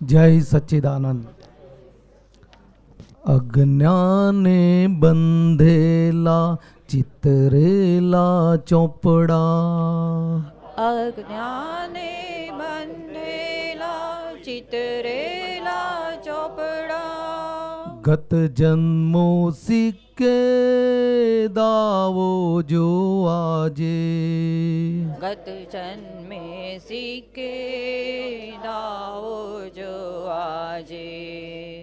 જય સચ્ચિદાનંદ અજ્ઞાને બંધેલા ચિતરેલા ચોપડા અજ્ઞાને બંધેલા ચિતરેલા જન્મો સિક્કે દાવો જો આજે ગત જન્મે સિક્કે દાવો જો આજે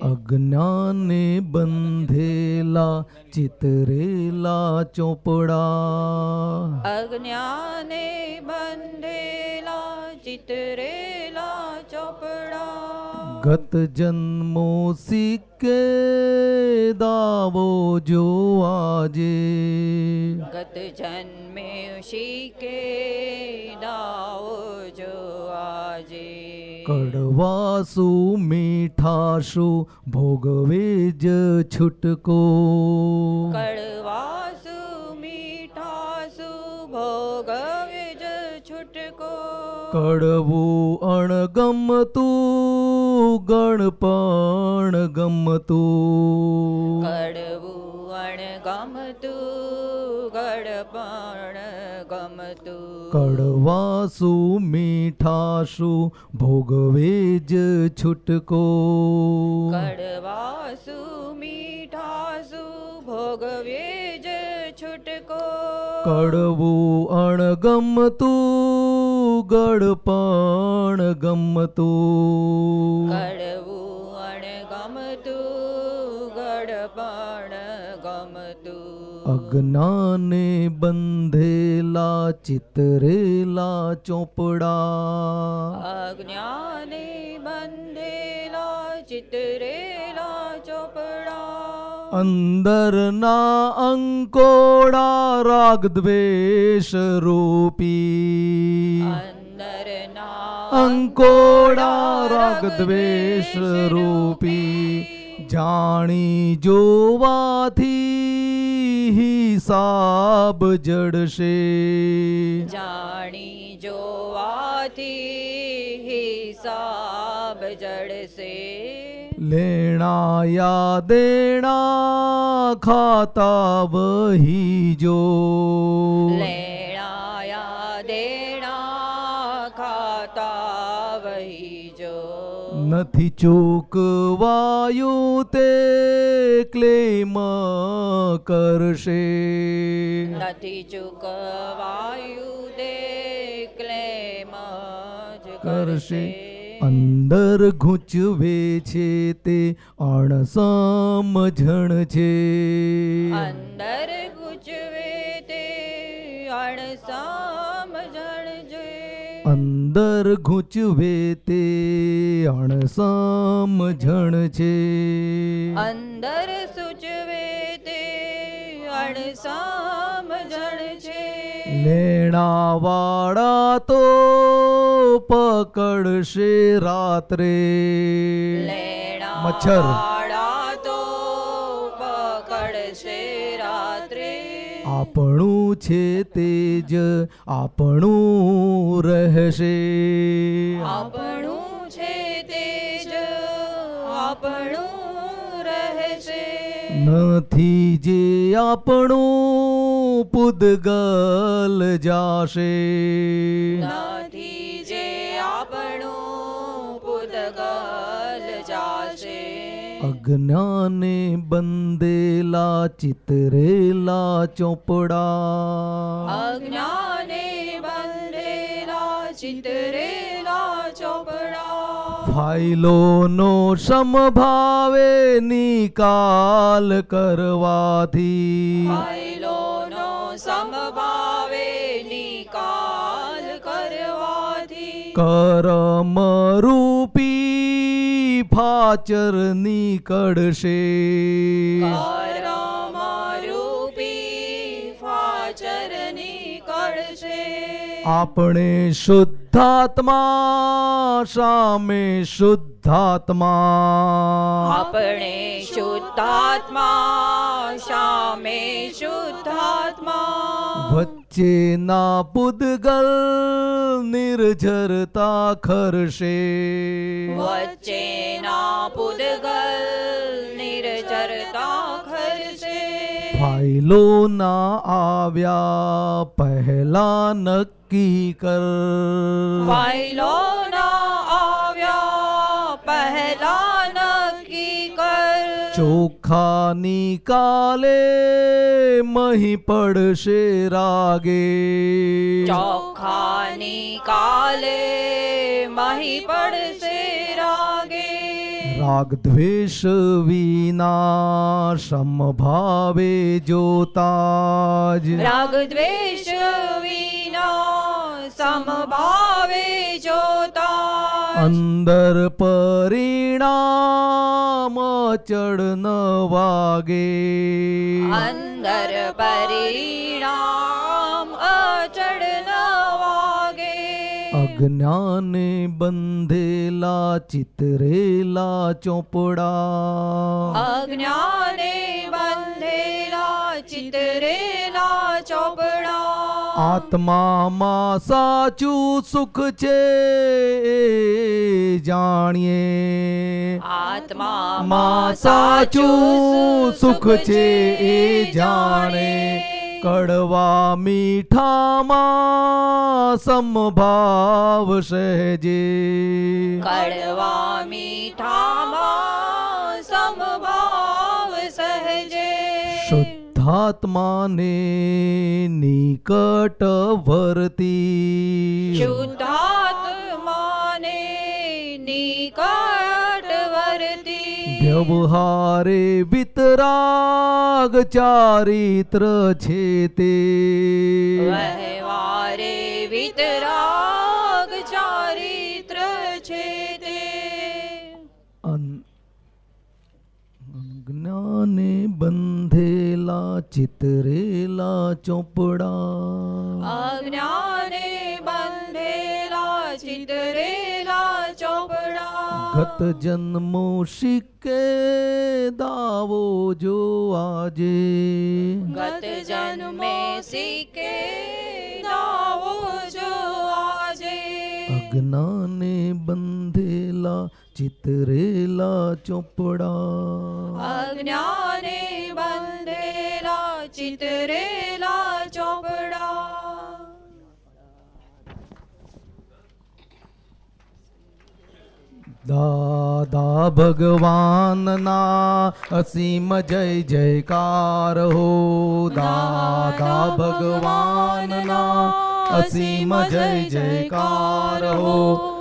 અજ્ઞાને બંધેલા ચિતરેલા ચોપડા અજ્ઞાને બંધેલા ચિતરેલા ચોપડા ગત જન્મો સિક્કે દાવો જો આજે ગત જન્મે શીકે દાવો જો આજે કડવાસુ મીઠાશુ ભોગવે જ છૂટકો કડવાસુ મીઠાસુ ભોગવે જ છૂટકો. કડવું અણગમતું ગણપણ ગમતું. કડવું અણગમતું ગડપણ ગમતું. કડવાસુ મીઠાસુ ભોગવે જ છૂટકો. કડવાસુ મીઠાસુ ભોગવે જ છૂટકો. કડવું અણગમતું ગળપણ ગમતું. કડવું અણગમતું ગડપણ ગમતું. અજ્ઞાને બંધેલા ચિતરેલા ચોપડા. અજ્ઞાને બંધેલા ચિતરેલા ચોપડા. અંદરના અંકોડા રાગ દ્વેષ રૂપી. અંદરના અંકોડા રાગ દ્વેષ રૂપી. જાણી જોવાથી હિસાબ જડશે. જાણી જોવાથી હિસાબ જડશે. લેણાયા દેણા ખાતા વહી જો લેણાયા નથી ચૂકવાયું તે ક્લેમ કરશે. નથી ચૂકવાયું દે ક્લેમ કરશે. અંદર ઘૂંચવે છે તે અણસમજણ છે. અંદર ગુજવે અંદર ગૂંચવે તે અણસમજણ છે. અંદર સૂચવે તે અણસમજણ છે. લેણાવાળા તો પકડશે રાત્રે. લેણા મચ્છર. વાળા તો પકડશે રાત્રે. આપણું છે તેજ આપણું રહેશે. આપણું છે તેજ આપણું રહેશે. નથી જે આપણું પુદગલ જાશે. નથી જે આપણું પુદગલ અજ્ઞાને બંદેલા ચિતરેલા ચોપડા. અજ્ઞાને બંદેલા ચિતરેલા ચોપડા. ફાઇલોનો સમભાવે નિકાલ કરવાથી. ફાઇલોનો સમભાવે નિકાલ કરવાથી. કરમ રૂપી કરમરૂપી ફાચર નીકળશે આપણે શુદ્ધાત્મા સામે શુદ્ધાત્મા. આપણે શુદ્ધાત્મા સામે શુદ્ધાત્મા. વચ્ચે વચ્ચેના પુદગલ નિર્જરતા ખરશે વચ્ચેના પુદગલ નિર્જરતા ખરશે ફાઇલો ના આવ્યા પહેલા નક્કી કર. ફાઇલો ના ચોખ્ખા નિકાલે મહી પડશે રાગે. ચોખાની કાલે મહી પડશે રાગે. રાગ દ્વેષ વિના સમભાવે જોતા જ રાગ દ્વેષ વિના સમભાવે જોતા અંદર પરિણામ ચડ ન વાગે અંદર પરિણામ અજ્ઞાને બંધેલા ચિતરેલા ચોપડા. અજ્ઞાને બંધેલા ચિતરેલા ચોપડા. આત્મામાં સાચું સુખ છે જાણીએ. આત્મામાં માં સાચું સુખ છે એ જાણે કડવા મીઠામાં સમભાવ સહેજે કડવા મીઠામાં સમભાવ સહેજે શુદ્ધાત્માને નિકટ વર્તી. શુદ્ધાત્માને નિકટ વર્તી. વ્યવહારે વિતરાગ ચારિત્ર છે તે. વ્યવહારે વિતરાગ અજ્ઞાને બંધેલા ચિતરેલા ચોપડા. અજ્ઞાને બંધેલા ચિતરેલા ચોપડા. ગત જન્મો શીકે દાવો જો આજે. ગત જન્મે શીખે દાવો જો આજે. અજ્ઞાને બંધેલા ચિતરેલા ચોપડા અજ્ઞાને બંધેલા ચિતરેલા ચોપડા દાદા ભગવાનના અસીમ જય જયકાર હો દાદા ભગવાનના અસીમ જય જયકાર હો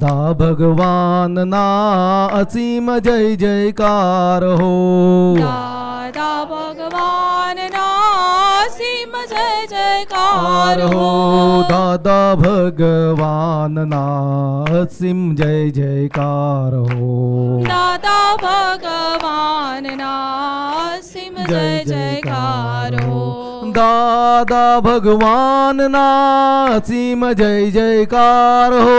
દાદા ભગવાનના અસીમ જય જયકાર હો દાદા ભગવાનના અસીમ જય જયકાર હો દાદા ભગવાનના અસીમ જય જયકાર હો દાદા ભગવાનના અસીમ જય જયકાર હો દાદા ભગવાનના અસીમ જય જયકાર હો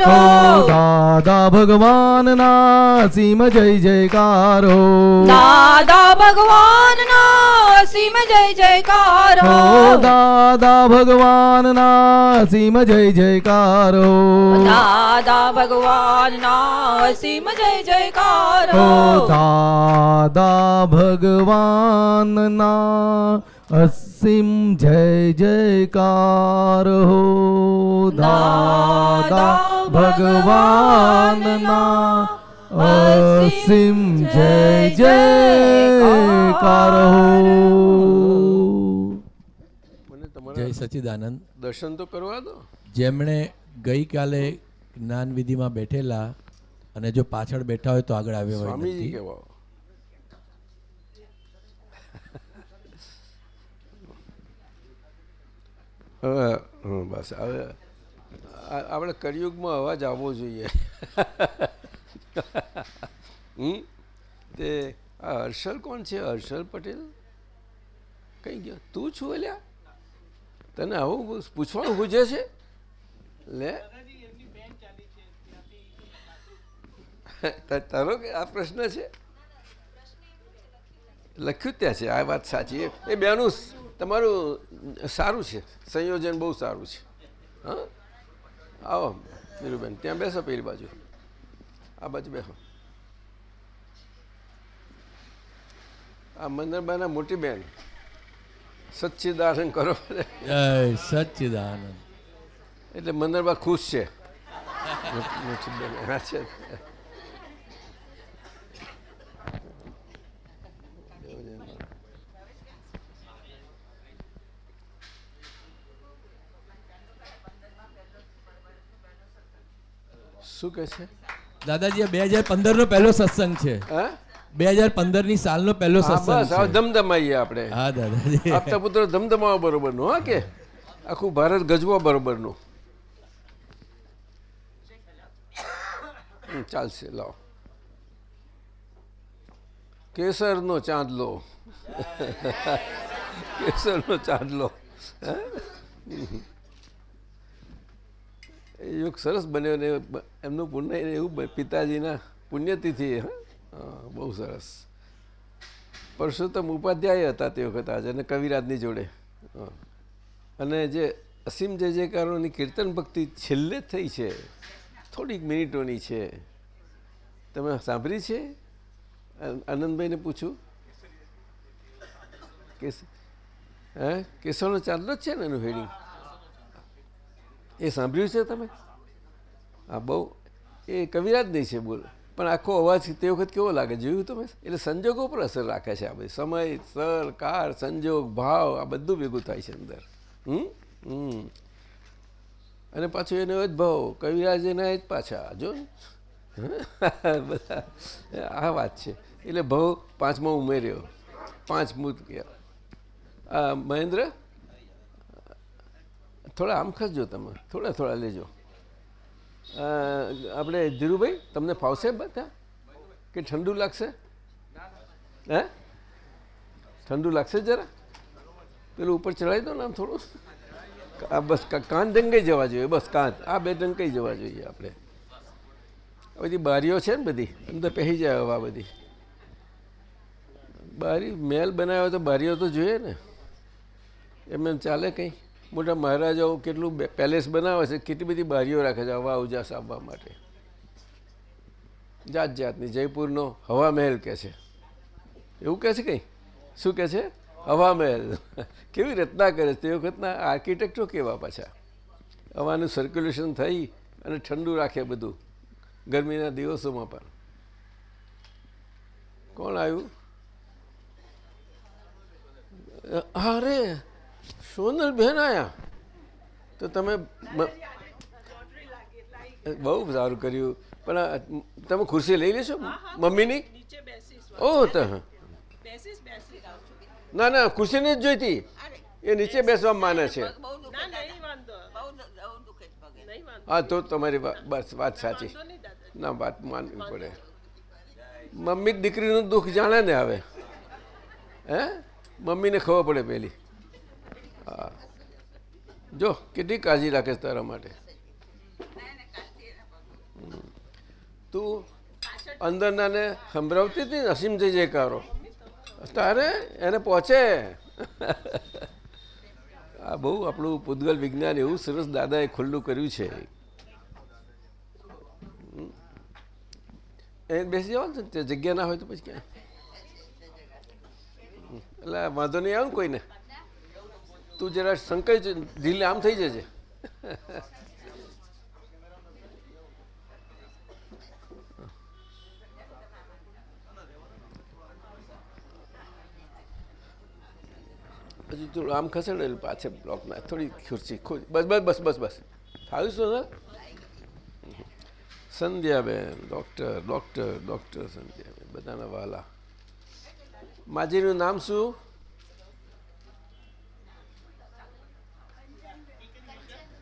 જયકારો! દાદા ભગવાન ના સીમ જય જયકારો. દાદા ભગવાન ના સીમ જય જયકારો! દાદા ભગવાન ના સીમ જય જયકારો. દાદા ભગવાન ના સીમ જય જયકારો! દાદા ભગવાન ના અસીમ જય જયકાર હો દાદા ભગવાનના અસીમ જય જયકાર હો મને જય સચિદાનંદ. દર્શન તો કરવા દો. જેમણે ગઈકાલે જ્ઞાન વિધિમાં બેઠેલા અને જો પાછળ બેઠા હોય તો આગળ આવ્યો હોય સ્વામીજી નથી. હવે બસ. હવે આપણે કળિયુગમાં અવાજ આવવો જોઈએ. હમ? તે, આ હર્ષલ કોણ છે? હર્ષલ પટેલ? કઈ ગયો? તું છું અલ્યા? તને આવું પૂછવાનું પૂછે છે? લે. તારો આ પ્રશ્ન છે? લખ્યું ત્યાં છે આ વાત સાચી એ- બેનું તમારું સારું છે સંયોજન બહુ સારું છે. હા? આવો નીરુબેન ત્યાં બેસો પેલી બાજુ. આ બાજુ બેસો આ મંદરબાના મોટી બેન. સચ્ચિદાનંદ કરો. સચ્ચિદાનંદ. એટલે મંદરબા ખુશ છે. મોટી બેન એના છે. શું કહે છે? દાદાજી બે હજાર પંદર નો પહેલો સત્સંગ છે. બે હજાર પંદરની સાલનો પહેલો હા, સત્સંગ ધમધમાઈએ આપણે. હા દાદાજી. આપતા પુત્ર ધમધમાવો બરોબર નો હા કે? આખું ભારત ગજવા બરોબરનું. હમ, ચાલશે લાવો. કેસરનો ચાંદલો. કેસરનો ચાંદલો. હે? યુગ સરસ બન્યો ને એમનું પુણ્ય એવું પિતાજીના પુણ્યતિથિ હે? બહુ સરસ. પરસોત્તમ ઉપાધ્યાય હતા તે વખત આજે અને કવિરાજની જોડે. અને જે અસીમ જે જે કારણોની કીર્તન ભક્તિ છેલ્લે થઈ છે, થોડીક મિનિટોની છે. તમે સાંભળી છે? આનંદભાઈને પૂછું? હે? કેશવનો ચાંદલો જ છે ને એનું હેડિંગ એ સાંભળ્યું છે તમે? આ બહુ, એ કવિરાજ નહીં છે બોલ. પણ આખો અવાજ તે વખત કેવો લાગે? જોયું તમે? એટલે સંજોગો પર અસર રાખે છે આ બધી. સમય સ્થળ કાળ, સંજોગ, ભાવ, આ બધું ભેગું થાય છે અંદર. હમ? અને પાછું એનો જ ભાવ, કવિરાજ એના જ પાછા, જો. આ વાત છે. એટલે ભાવ પાંચમો ઉમેર્યો. પાંચ મૂત ગયા. આ મહેન્દ્ર? થોડા આમ ખસજો તમે. થોડા થોડા લેજો. આપણે ધીરુભાઈ, તમને ફાવશે બધા કે ઠંડુ લાગશે? હે? ઠંડુ લાગશે જરા? પેલું ઉપર ચડાવી દો ને આમ થોડું. આ બસ કાન ડંકાઈ જવા જોઈએ, બસ કાન. આ બે ડંકાઈ જવા જોઈએ આપણે. બધી બારીઓ છે ને બધી, અંદર પહેરી જાય આ બધી. બારી, મેલ બનાવ્યો તો બારીઓ તો જોઈએ ને. એમ ચાલે કંઈ? મોટા મહારાજાઓ કેટલું પેલેસ બનાવે છે, કેટલી બધી બારીઓ રાખે છે હવા ઉજાસ આવવા માટે. જાત જાતની. જયપુરનો હવા મહેલ કહે છે. એવું કહે છે કંઈ? શું કહે છે? હવા મહેલ. કેવી રચના કરે છે? તે વખતના આર્કિટેક્ટો કેવા પાછા? હવાનું સર્ક્યુલેશન થઈ અને ઠંડુ રાખે બધું. ગરમીના દિવસોમાં પણ. કોણ આવ્યું? અરે! સોનલ બેન આયા? તો તમે બહુ સારું કર્યું. પણ તમે ખુરશી લઈ લેશો? મમ્મીની? ઓહ ના ના ખુરશી નથી જોઈતી. એ નીચે બેસવા માને છે. હા તો તમારી બસ વાત સાચી. ના વાત માનવી પડે. મમ્મી દીકરીનું દુઃખ જાણે ને હવે? હે? મમ્મીને ખબર પડે પેલી. હા જો, કેટલી કાળજી રાખે તારા માટે. તું અંદરના ને સંભળાવતી હતી નસીમ જય જયકારો? તારે? એને પહોંચે? આ બહુ આપણું પૂતગલ વિજ્ઞાન એવું સરસ દાદાએ ખુલ્લું કર્યું છે. એ બેસી છે ને જગ્યા ના હોય તો પછી ક્યાં? એટલે વાંધો નહીં આવે કોઈને? તું જરા સંકય ઢીલે આમ થઈ જજે. હજી થોડું આમ ખસેડેલ પાછે બ્લોકમાં. થોડી ખુરશી ખુદ બસ બસ બસ બસ બસ. ફાવ્યું શું ને Sandhyaben, doctor doctor doctor Sandhyaben. બધાના વાલા. માજીનું નામ શું?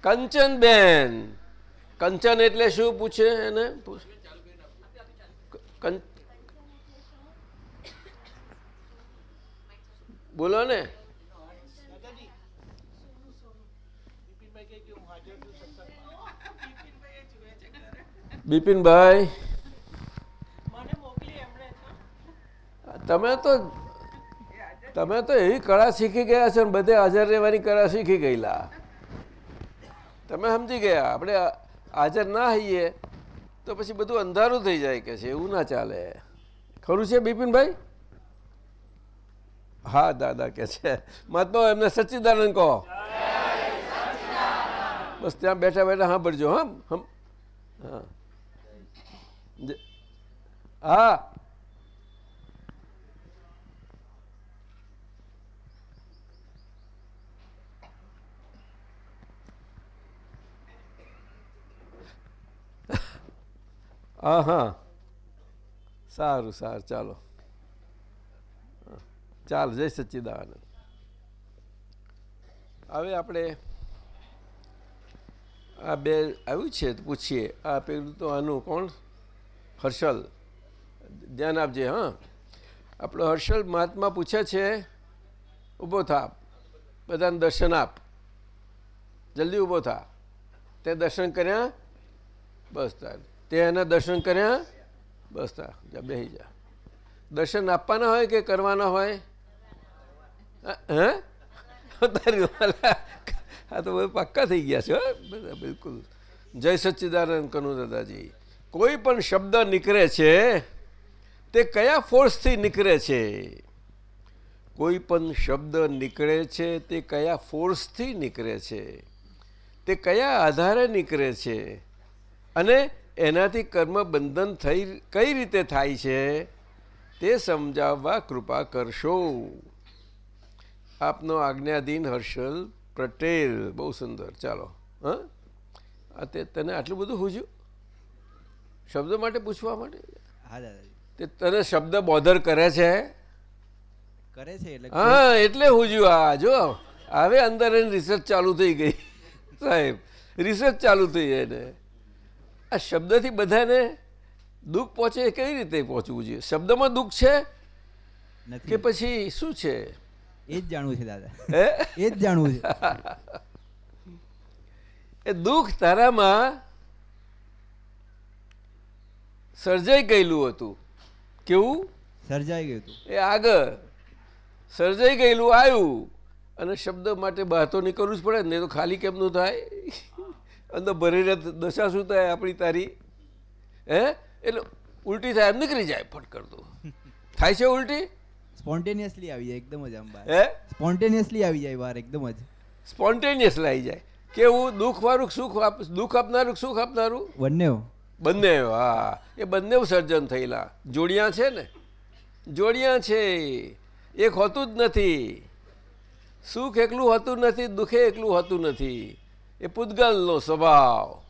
કંચનબેન કંચન એટલે શું પૂછે એને? બોલો ને. બિપિનભાઈ. તમે તો તમે તો એવી કળા શીખી ગયા છો ને, બધે હાજર રહેવાની કળા શીખી ગયેલા. તમે સમજી ગયા. આપણે હાજર ના હઈએ તો પછી બધું અંધારું થઈ જાય કે છે, એવું ના ચાલે. ખરું છે બિપિનભાઈ? હા, દાદા કે છે. મહાત્મા એમને સચ્ચિદાનંદ કહો. બસ ત્યાં બેઠા બેઠા સાંભળજો હા હા. હા. હા હા સારું સારું, ચાલો. ચાલ, જય સચ્ચિદાનંદ. હવે આપણે આ બે આવ્યું છે તો પૂછીએ. આ પેલું તો આનું કોણ? હર્ષલ. ધ્યાન આપજે, હા. આપણો હર્ષલ મહાત્મા પૂછે છે ઊભો થા, બધાને દર્શન આપ. જલ્દી ઊભો થા. તે દર્શન કર્યા? બસ તાર. તે એના દર્શન કર્યા, બસ તા, જા બેસી જા. દર્શન આપવાના હોય કે કરવાના હોય? હે? આ તો બધું પાક્કા થઈ ગયા છે બિલકુલ. જય સચ્ચિદાનંદ કનુ દાદાજી. કોઈ પણ શબ્દ નીકળે છે, તે કયા ફોર્સથી નીકળે છે? કોઈ પણ શબ્દ નીકળે છે, તે કયા ફોર્સથી નીકળે છે? તે કયા આધારે નીકળે છે? અને એનાથી કર્મ બંધન થઈ કઈ રીતે થાય છે તે સમજાવવા કૃપા કરશો. આપનો આજ્ઞાધીન હર્ષલ પટેલ બહુ સુંદર ચાલો હા? તે તને આટલું બધું પૂછ્યું શબ્દ માટે પૂછવા માટે? હા દાદાજી. તે તને શબ્દ બોધર કરે છે? કરે છે એટલે હા એટલે હુજ્યું આ જો હવે અંદર એની રિસર્ચ ચાલુ થઈ ગઈ. સાહેબ રિસર્ચ ચાલુ થઈ એને. આ શબ્દથી બધાને દુઃખ પહોંચે એ કઈ રીતે પહોંચવું જોઈએ? શબ્દમાં દુઃખ છે કે પછી શું છે? એ જ જાણવું છે દાદા. એ જ જાણવું છે. એ દુઃખ તારામાં સર્જાઈ ગયેલું હતું. કેવું? સર્જાઈ ગયું હતું. એ આગળ. સર્જાઈ ગયેલું આવ્યું અને શબ્દ માટે બહાર તો નીકળવું જ પડે ને તો ખાલી કેમનું થાય? અંદર ભરેરથ દશા શું થાય આપણી તારી? હે? એટલે ઉલટી થાય એમ નીકળી જાય ફટ કરતું થાય છે ઉલટી? સ્પોન્ટેનિયસલી આવી જાય એકદમ જ આમ બહાર હે? સ્પોન્ટેનિયસલી આવી જાય બહાર એકદમ જ. સ્પોન્ટેનિયસ આવી જાય. કેવું? દુઃખવાળું સુખ આપ દુઃખ આપનારું સુખ આપનારું? બંને બંને હા. એ બંને સર્જન થયેલા. જોડિયા છે ને? જોડિયા છે. એક હોતું જ નથી. સુખ એકલું હોતું નથી દુઃખે એકલું હોતું નથી. એ પૂતગલનો સ્વભાવ.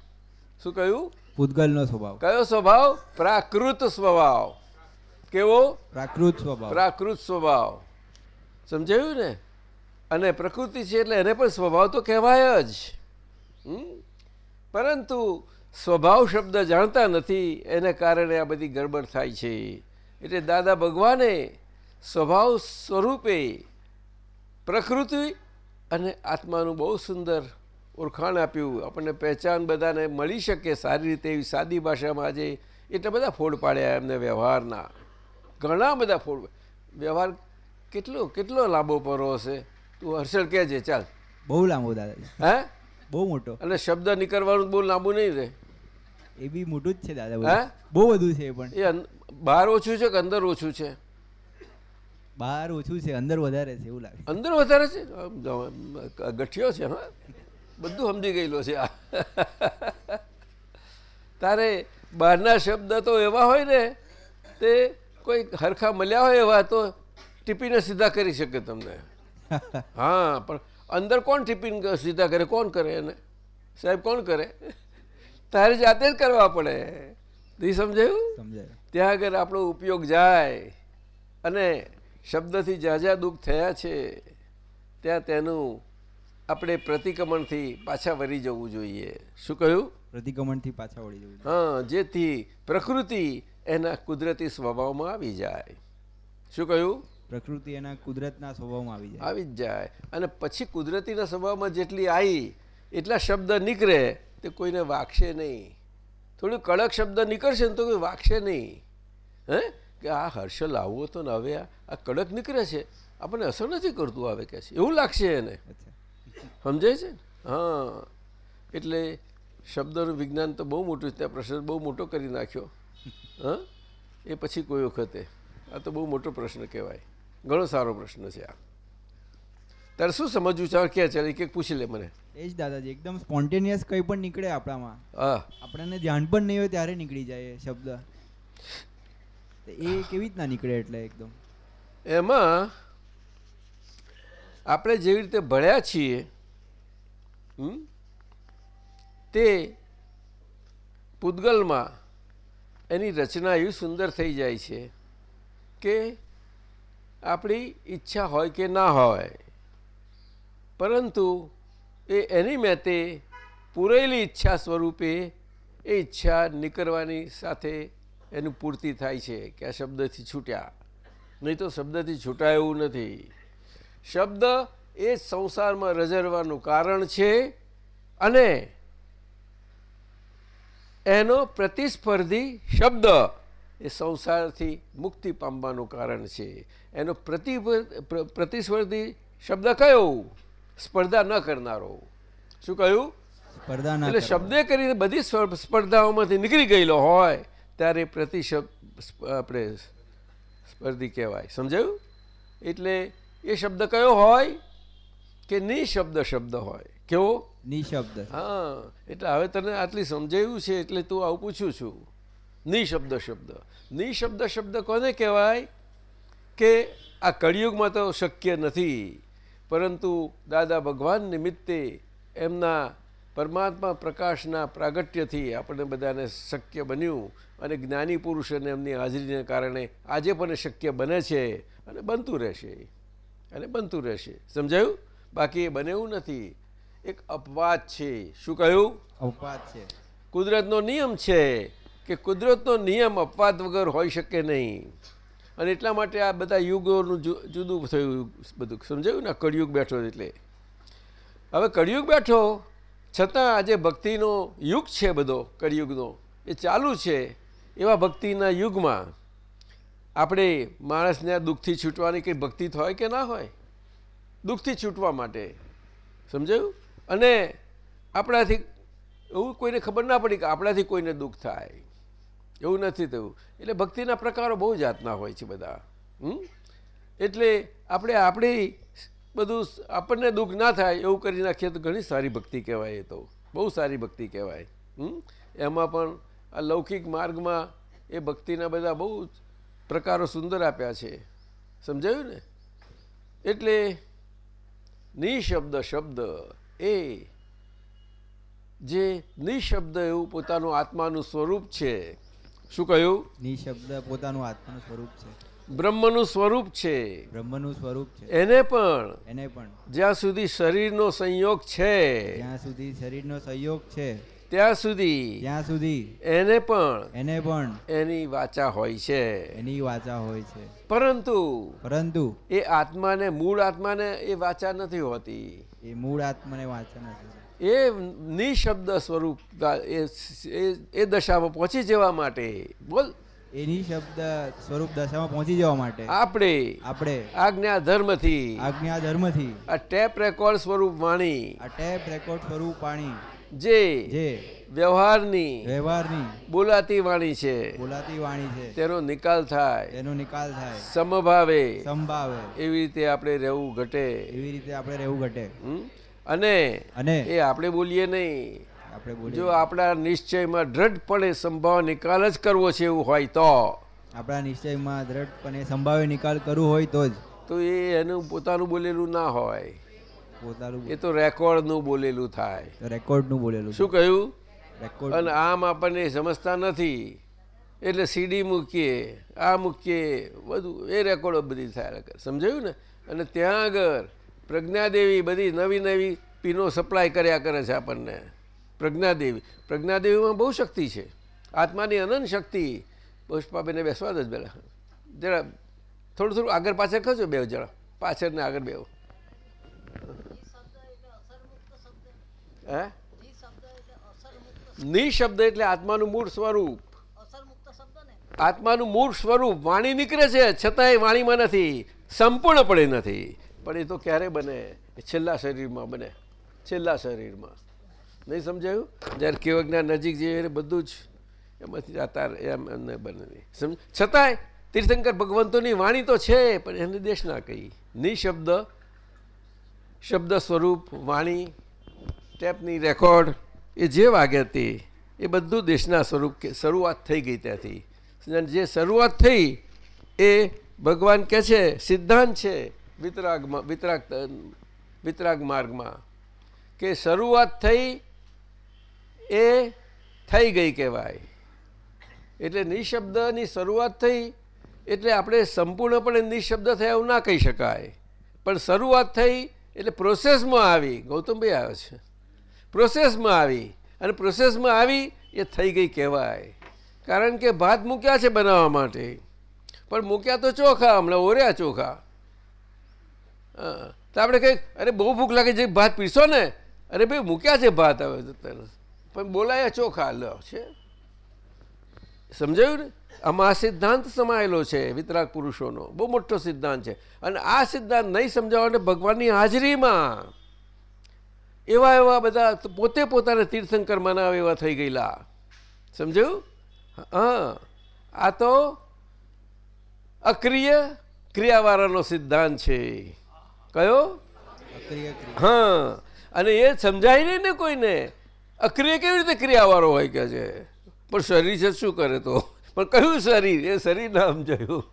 શું કહ્યું? પૂતગલનો સ્વભાવ. કયો સ્વભાવ? પ્રાકૃત સ્વભાવ. કેવો? પ્રાકૃત સ્વભાવ. પ્રાકૃત સ્વભાવ. સમજાયું ને? અને પ્રકૃતિ છે એટલે એને પણ સ્વભાવ તો કહેવાય જ? પરંતુ સ્વભાવ શબ્દ જાણતા નથી એને કારણે આ બધી ગડબડ થાય છે. એટલે દાદા ભગવાને સ્વભાવ સ્વરૂપે પ્રકૃતિ અને આત્માનું બહુ સુંદર ઓળખાણ આપ્યું. આપણને પહેચાન બધાને મળી શકે સારી રીતે એવી સાદી ભાષામાં આજે એટલા બધા ફોડ પાડ્યા એમને વ્યવહારના. ઘણા બધા ફોડ વ્યવહાર કેટલો કેટલો લાંબો પરો હશે? તું હર્ષલ કહેજે ચાલ. બહુ લાંબો દાદા હે? બહુ મોટો. અને શબ્દ નીકળવાનું બહુ લાંબુ નહીં રહે? એ બી મોટું જ છે દાદા હે? બહુ બધું છે પણ. એ બહાર ઓછું છે કે અંદર ઓછું છે? બહાર ઓછું છે અંદર વધારે છે એવું લાગે. અંદર વધારે છે? ગઠિયો છે હા. બધું સમજી ગયેલો છે આ. તારે બહારના શબ્દ તો એવા હોય ને તે કોઈ હરખા મળ્યા હોય એવા તો ટીપીને સીધા કરી શકે તમને. હા પણ અંદર કોણ ટીપીને સીધા કરે? કોણ કરે એને? સાહેબ કોણ કરે? તારે જાતે જ કરવા પડે. નહીં સમજાયું? સમજાય. ત્યાં આગળ આપણો ઉપયોગ જાય. અને શબ્દથી જ્યાં જ્યાં દુઃખ થયા છે. ત્યાં તેનું આપણે પ્રતિક્રમણથી પાછા વળી જવું જોઈએ. શું કહ્યું? પ્રતિક્રમણથી પાછા વળી જવું હા જેથી પ્રકૃતિ એના કુદરતી સ્વભાવમાં આવી જાય. શું કહ્યું? પ્રકૃતિ એના કુદરતના સ્વભાવમાં આવી જાય. આવી જ જાય. અને પછી કુદરતીના સ્વભાવમાં જેટલી આવી એટલા શબ્દ નીકળે તે કોઈને વાગશે નહીં. થોડું કડક શબ્દ નીકળશે ને તો કોઈ વાગશે નહીં. હે? કે આ હર્ષલ લાવવો તો ને હવે આ આ કડક નીકળે છે. આપણને અસર નથી કરતું આવે કે છે. એવું લાગશે એને. અચ્છા. સમજાય છે હા. એટલે શબ્દનું વિજ્ઞાન તો બહુ મોટું છે. ત્યાં પ્રશ્ન બહુ મોટો કરી નાખ્યો. હા? એ પછી કોઈ વખતે. આ તો બહુ મોટો પ્રશ્ન કહેવાય. ઘણો સારો પ્રશ્ન છે આ. તારે શું સમજવું છે? કે ચાલે એક પૂછી લે મને. એ જ દાદાજી એકદમ સ્પોન્ટેનિયસ કંઈ પણ નીકળે આપણામાં. હા. આપણને ધ્યાન પણ નહીં હોય ત્યારે નીકળી જાય શબ્દ. એ કેવી રીતના નીકળે એટલે એકદમ? એમાં આપણે જેવી રીતે ભણ્યા છીએ તે પૂતગલમાં એની રચના એવી સુંદર થઈ જાય છે કે આપણી ઈચ્છા હોય કે ના હોય. પરંતુ એ એની મેતે પૂરેલી ઈચ્છા સ્વરૂપે એ ઈચ્છા નીકળવાની સાથે એની પૂર્તિ થાય છે, કે આ શબ્દથી છૂટ્યા. નહીં તો શબ્દથી છૂટાય એવું નથી. શબ્દ એ જ સંસારમાં રજરવાનું કારણ છે અને એનો પ્રતિસ્પર્ધી શબ્દ એ સંસારથી મુક્તિ પામવાનું કારણ છે. એનો પ્રતિ પ્રતિસ્પર્ધી શબ્દ કયો? સ્પર્ધા ન કરનારો. શું કહ્યું? એટલે. શબ્દે કરીને બધી સ્પર્ધાઓમાંથી નીકળી ગયેલો હોય ત્યારે પ્રતિશબ્દ આપણે સ્પર્ધી કહેવાય. સમજાયું? એટલે એ શબ્દ કયો હોય કે નિશબ્દ શબ્દ હોય? કેવો? નિશબ્દ. હા એટલે હવે તને આટલી સમજાયું છે એટલે તું આવું પૂછું છું. નિશબ્દ શબ્દ. નિશબ્દ શબ્દ કોને કહેવાય? કે આ કળિયુગમાં તો શક્ય નથી. પરંતુ દાદા ભગવાન નિમિત્તે એમના પરમાત્મા પ્રકાશના પ્રાગટ્યથી આપણે બધાને શક્ય બન્યું અને જ્ઞાની પુરુષ અને એમની હાજરીને કારણે આજે પણ શક્ય બને છે અને બનતું રહેશે. અને બનતું રહેશે. સમજાયું? બાકી એ બને એવું નથી. એક અપવાદ છે. શું કહ્યું? અપવાદ છે. કુદરતનો નિયમ છે કે કુદરતનો નિયમ અપવાદ વગર હોઈ શકે નહીં. અને એટલા માટે આ બધા યુગોનું જુદું થયું બધું. સમજાયું ને? કળિયુગ બેઠો એટલે. હવે કળિયુગ બેઠો છતાં આજે ભક્તિનો યુગ છે બધો કળિયુગનો. એ ચાલુ છે એવા ભક્તિના યુગમાં. આપણે માણસને આ દુઃખથી છૂટવાની કંઈ ભક્તિ હોય કે ના હોય? દુઃખથી છૂટવા માટે. સમજાયું? અને આપણાથી, એવું કોઈને ખબર ના પડી કે આપણાથી કોઈને દુઃખ થાય. એવું નથી થયું. એટલે ભક્તિના પ્રકારો બહુ જાતના હોય છે બધા? એટલે આપણે આપણી બધું આપણને દુઃખ ના થાય એવું કરી નાખીએ તો ઘણી સારી ભક્તિ કહેવાય એ તો. બહુ સારી ભક્તિ કહેવાય? એમાં પણ આ લૌકિક માર્ગમાં એ ભક્તિના બધા બહુ પ્રકારો સુંદર આપ્યા છે. સમજાયું ને? એટલે નિશબ્દ શબ્દ એ જે નિશબ્દ એવું પોતાનું આત્માનું સ્વરૂપ છે. શું કહ્યું? નિશબ્દ પોતાનું આત્માનું સ્વરૂપ છે. બ્રહ્મનું સ્વરૂપ છે. બ્રહ્મનું સ્વરૂપ છે. એને પણ એને પણ જ્યાં સુધી શરીરનો સંયોગ છે. જ્યાં સુધી શરીરનો સંયોગ છે ત્યાં સુધી ત્યાં સુધી એને પણ એને પણ એની વાચા હોય છે. એની વાચા હોય છે. પરંતુ પરંતુ એ આત્માને મૂળ આત્માને એ વાચા નથી હોતી. એ મૂળ આત્માને વાચા નથી એ નિશબ્દ સ્વરૂપ એ દશામાં પહોંચી જવા માટે બોલ. એની શબ્દ સ્વરૂપ દશામાં પહોંચી જવા માટે આપણે આપણે આજ્ઞા ધર્મથી આજ્ઞા ધર્મથી આ ટેપ રેકોર્ડ સ્વરૂપ વાણી આ ટેપ રેકોર્ડ સ્વરૂપ પાણી જે જે વ્યવહારની વ્યવહારની બોલાતી વાણી છે બોલાતી વાણી છે. તેનો નિકાલ થાય તેનો નિકાલ થાય. સમભાવે સમભાવે એવી રીતે આપણે રહેવું ઘટે. એવી રીતે આપણે રહેવું ઘટે. અને અને એ આપણે બોલીએ નહીં. આપણે જો આપણા નિશ્ચયમાં દ્રઢપણે સંભાવ નિકાલ જ કરવો છે એવું હોય તો. આપણા નિશ્ચયમાં દ્રઢપણે સંભાવે નિકાલ કરવું હોય તો જ. તો એ એનું પોતાનું બોલેલું ના હોય. પોતાનું એ તો રેકોર્ડનું બોલેલું થાય. રેકોર્ડનું બોલેલું શું કહ્યું? રેકોર્ડ. અને આમ આપણને સમજતા નથી. એટલે સીડી મૂકીએ આ મૂકીએ બધું. એ રેકોર્ડો બધી થયા સમજાયું ને? અને ત્યાં આગળ પ્રજ્ઞાદેવી બધી નવી નવી પીનો સપ્લાય કર્યા કરે છે આપણને. પ્રજ્ઞાદેવી. પ્રજ્ઞાદેવીમાં બહુ શક્તિ છે. આત્માની અનંત શક્તિ. પુષ્પાબેને બેસવા દો જ પહેલાં. જરા થોડું થોડું આગળ પાછળ ખસો બે જણા. પાછળ ને આગળ બેવ નિશબ્દ એટલે આત્માનું મૂળ સ્વરૂપ. આત્માનું મૂળ સ્વરૂપ વાણી નીકળે છે છતાંય વાણીમાં નથી સંપૂર્ણપણે નથી. પણ એ તો ક્યારે બને? છેલ્લા શરીરમાં બને. છેલ્લા શરીરમાં. નહીં સમજાયું? જ્યારે કેવજ્ઞાન નજીક જઈએ બધું જ એમાંથી જાતા રહે, એમ એમને બને સમજ છતાંય તીર્થંકર ભગવંતોની વાણી તો છે પણ એને દેશ ના કહી નિશબ્દ શબ્દ સ્વરૂપ વાણી ટેપની રેકોર્ડ, એ જે વાગે તે, એ બધું દેશના સ્વરૂપ શરૂઆત થઈ ગઈ ત્યાંથી. જે શરૂઆત થઈ, એ ભગવાન કહે છે, સિદ્ધાંત છે, વિતરાગમાં, વિતરાગ વિતરાગ માર્ગમાં, કે શરૂઆત થઈ, એ થઈ ગઈ કહેવાય. એટલે નિશબ્દની શરૂઆત થઈ, એટલે આપણે સંપૂર્ણપણે નિશબ્દ થયા એવું ના કહી શકાય. પણ શરૂઆત થઈ એટલે પ્રોસેસમાં આવી ગૌતમભાઈ આવે છે. પ્રોસેસમાં આવી અને પ્રોસેસમાં આવી એ થઈ ગઈ કહેવાય. કારણ કે ભાત મૂક્યા છે બનાવવા માટે. પણ મૂક્યા તો ચોખા, હમણાં ઓર્યા ચોખા. તો આપણે કંઈક, અરે બહુ ભૂખ લાગે છે, ભાત પીશો ને? અરે ભાઈ, મૂક્યા છે ભાત હવે પણ બોલાયા ચોખા, લો, છે. સમજાયું ને? આમાં આ સિદ્ધાંત સમાયેલો છે વિતરાગ પુરુષોનો. બહુ મોટો સિદ્ધાંત છે. અને આ સિદ્ધાંત નહીં સમજાવવાને ભગવાનની હાજરીમાં. એવા એવા બધા પોતે પોતાને તીર્થંકર મનાવે એવા થઈ ગયેલા. સમજ્યું? હા. આ તો અક્રિય ક્રિયાવાળાનો સિદ્ધાંત છે. કયો? હા. અને એ સમજાય નહીં ને કોઈને. અક્રિય કેવી રીતે ક્રિયાવાળો હોય કે છે? પણ શરીર છે શું કરે તો? પણ કયું શરીર? એ શરીર ના સમજાયું.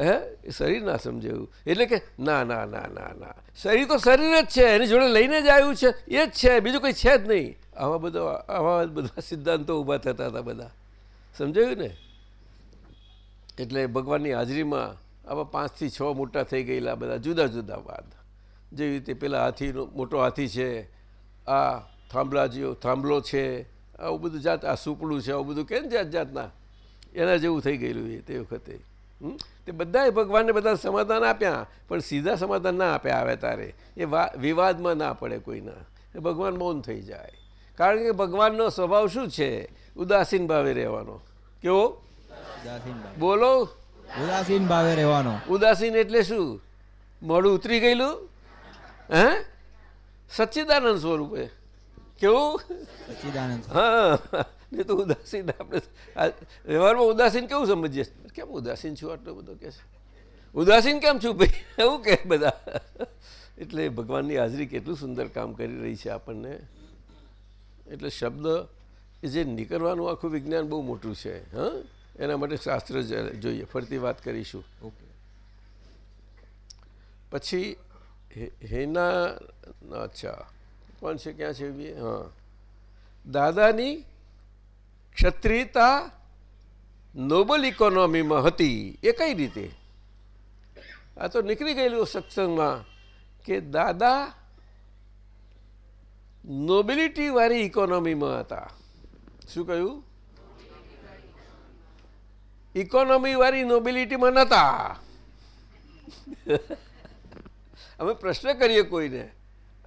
હે? એ શરીર ના સમજાયું. એટલે કે ના ના ના ના ના. શરીર તો શરીર જ છે. એની જોડે લઈને જ આવ્યું છે. એ જ છે. બીજું કંઈ છે જ નહીં. આવા બધો, આવા બધા સિદ્ધાંતો ઊભા થતા હતા બધા. સમજાયું ને? એટલે ભગવાનની હાજરીમાં આવા પાંચથી છ મોટા થઈ ગયેલા બધા જુદા જુદા વાત જેવી રીતે પેલા હાથીનો મોટો હાથી છે, આ થાંભલા જેવો થાંભલો છે, આવું બધું જાત, આ સુપડું છે, આવું બધું કેમ જાત જાતના? એના જેવું થઈ ગયેલું એ તે વખતે? તે બધાએ ભગવાનને બધા સમાધાન આપ્યા પણ સીધા સમાધાન ના આપ્યા આવે તારે. એ વિવાદમાં ના પડે કોઈના. એ ભગવાન મૌન થઈ જાય. કારણ કે ભગવાનનો સ્વભાવ શું છે? ઉદાસીન ભાવે રહેવાનો. કેવો? બોલો. ઉદાસીન ભાવે રહેવાનો. ઉદાસીન એટલે શું? મોડું ઉતરી ગયેલું? હે? સચ્ચિદાનંદ સ્વરૂપે. કેવું? સચ્ચિદાનંદ હા. નહીં તો ઉદાસીન આપણે વ્યવહારમાં ઉદાસીન કેવું સમજીએ? કેમ ઉદાસીન છું આટલો બધો કે છે? ઉદાસીન કેમ છું ભાઈ? એવું કે બધા. એટલે ભગવાનની હાજરી કેટલું સુંદર કામ કરી રહી છે આપણને. એટલે શબ્દ એ જે નીકળવાનું આખું વિજ્ઞાન બહુ મોટું છે હા? એના માટે શાસ્ત્ર જોઈએ. ફરતી વાત કરીશું. ઓકે. પછી હેના અચ્છા. કોણ છે? ક્યાં છે? હા. દાદાની ક્ષત્રિયતા નોબલ ઇકોનોમીમાં હતી એ કઈ રીતે? આ તો નીકળી ગયેલું સત્સંગમાં કે દાદા નોબિલિટી વાળી ઇકોનોમીમાં હતા. શું કહ્યું? ઇકોનોમી વાળી નોબિલિટીમાં નહોતા અમે પ્રશ્ન કરીએ કોઈને.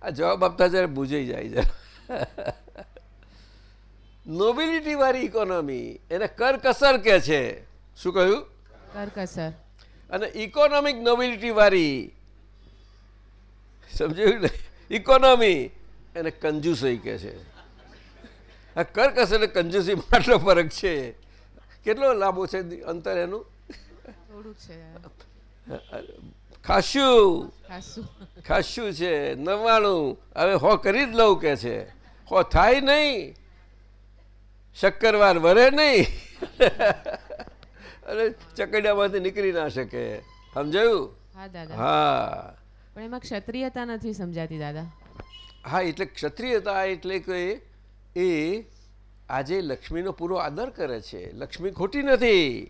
આ જવાબ આપતા જ્યારે બુજાઈ જાય જરા નોબિલિટી વાળી ઇકોનોમી એને કરકસર કે છે. શું કહ્યું? કરકસર અને ઇકોનોમિક નોબિલિટી વાળી સમજાયું ને? ઇકોનોમી એને કંજુસી કે છે. આ કરકસર અને કંજુસી માટલો ફરક છે. કેટલો લાંબો છે અંતર એનું? થોડુંક છે. છે નવ્વાણું. હવે હો કરી જ લઉં કે છે. હો થાય નહીં. શક્કરવાર વરે નહીં. અને ચકડિયામાંથી નીકળી ના શકે. સમજાયું? હા દાદા. હા. પણ એમાં ક્ષત્રિયતા નથી સમજાતી દાદા. હા એટલે ક્ષત્રિયતા એટલે કે એ આજે લક્ષ્મીનો પૂરો આદર કરે છે. લક્ષ્મી ખોટી નથી.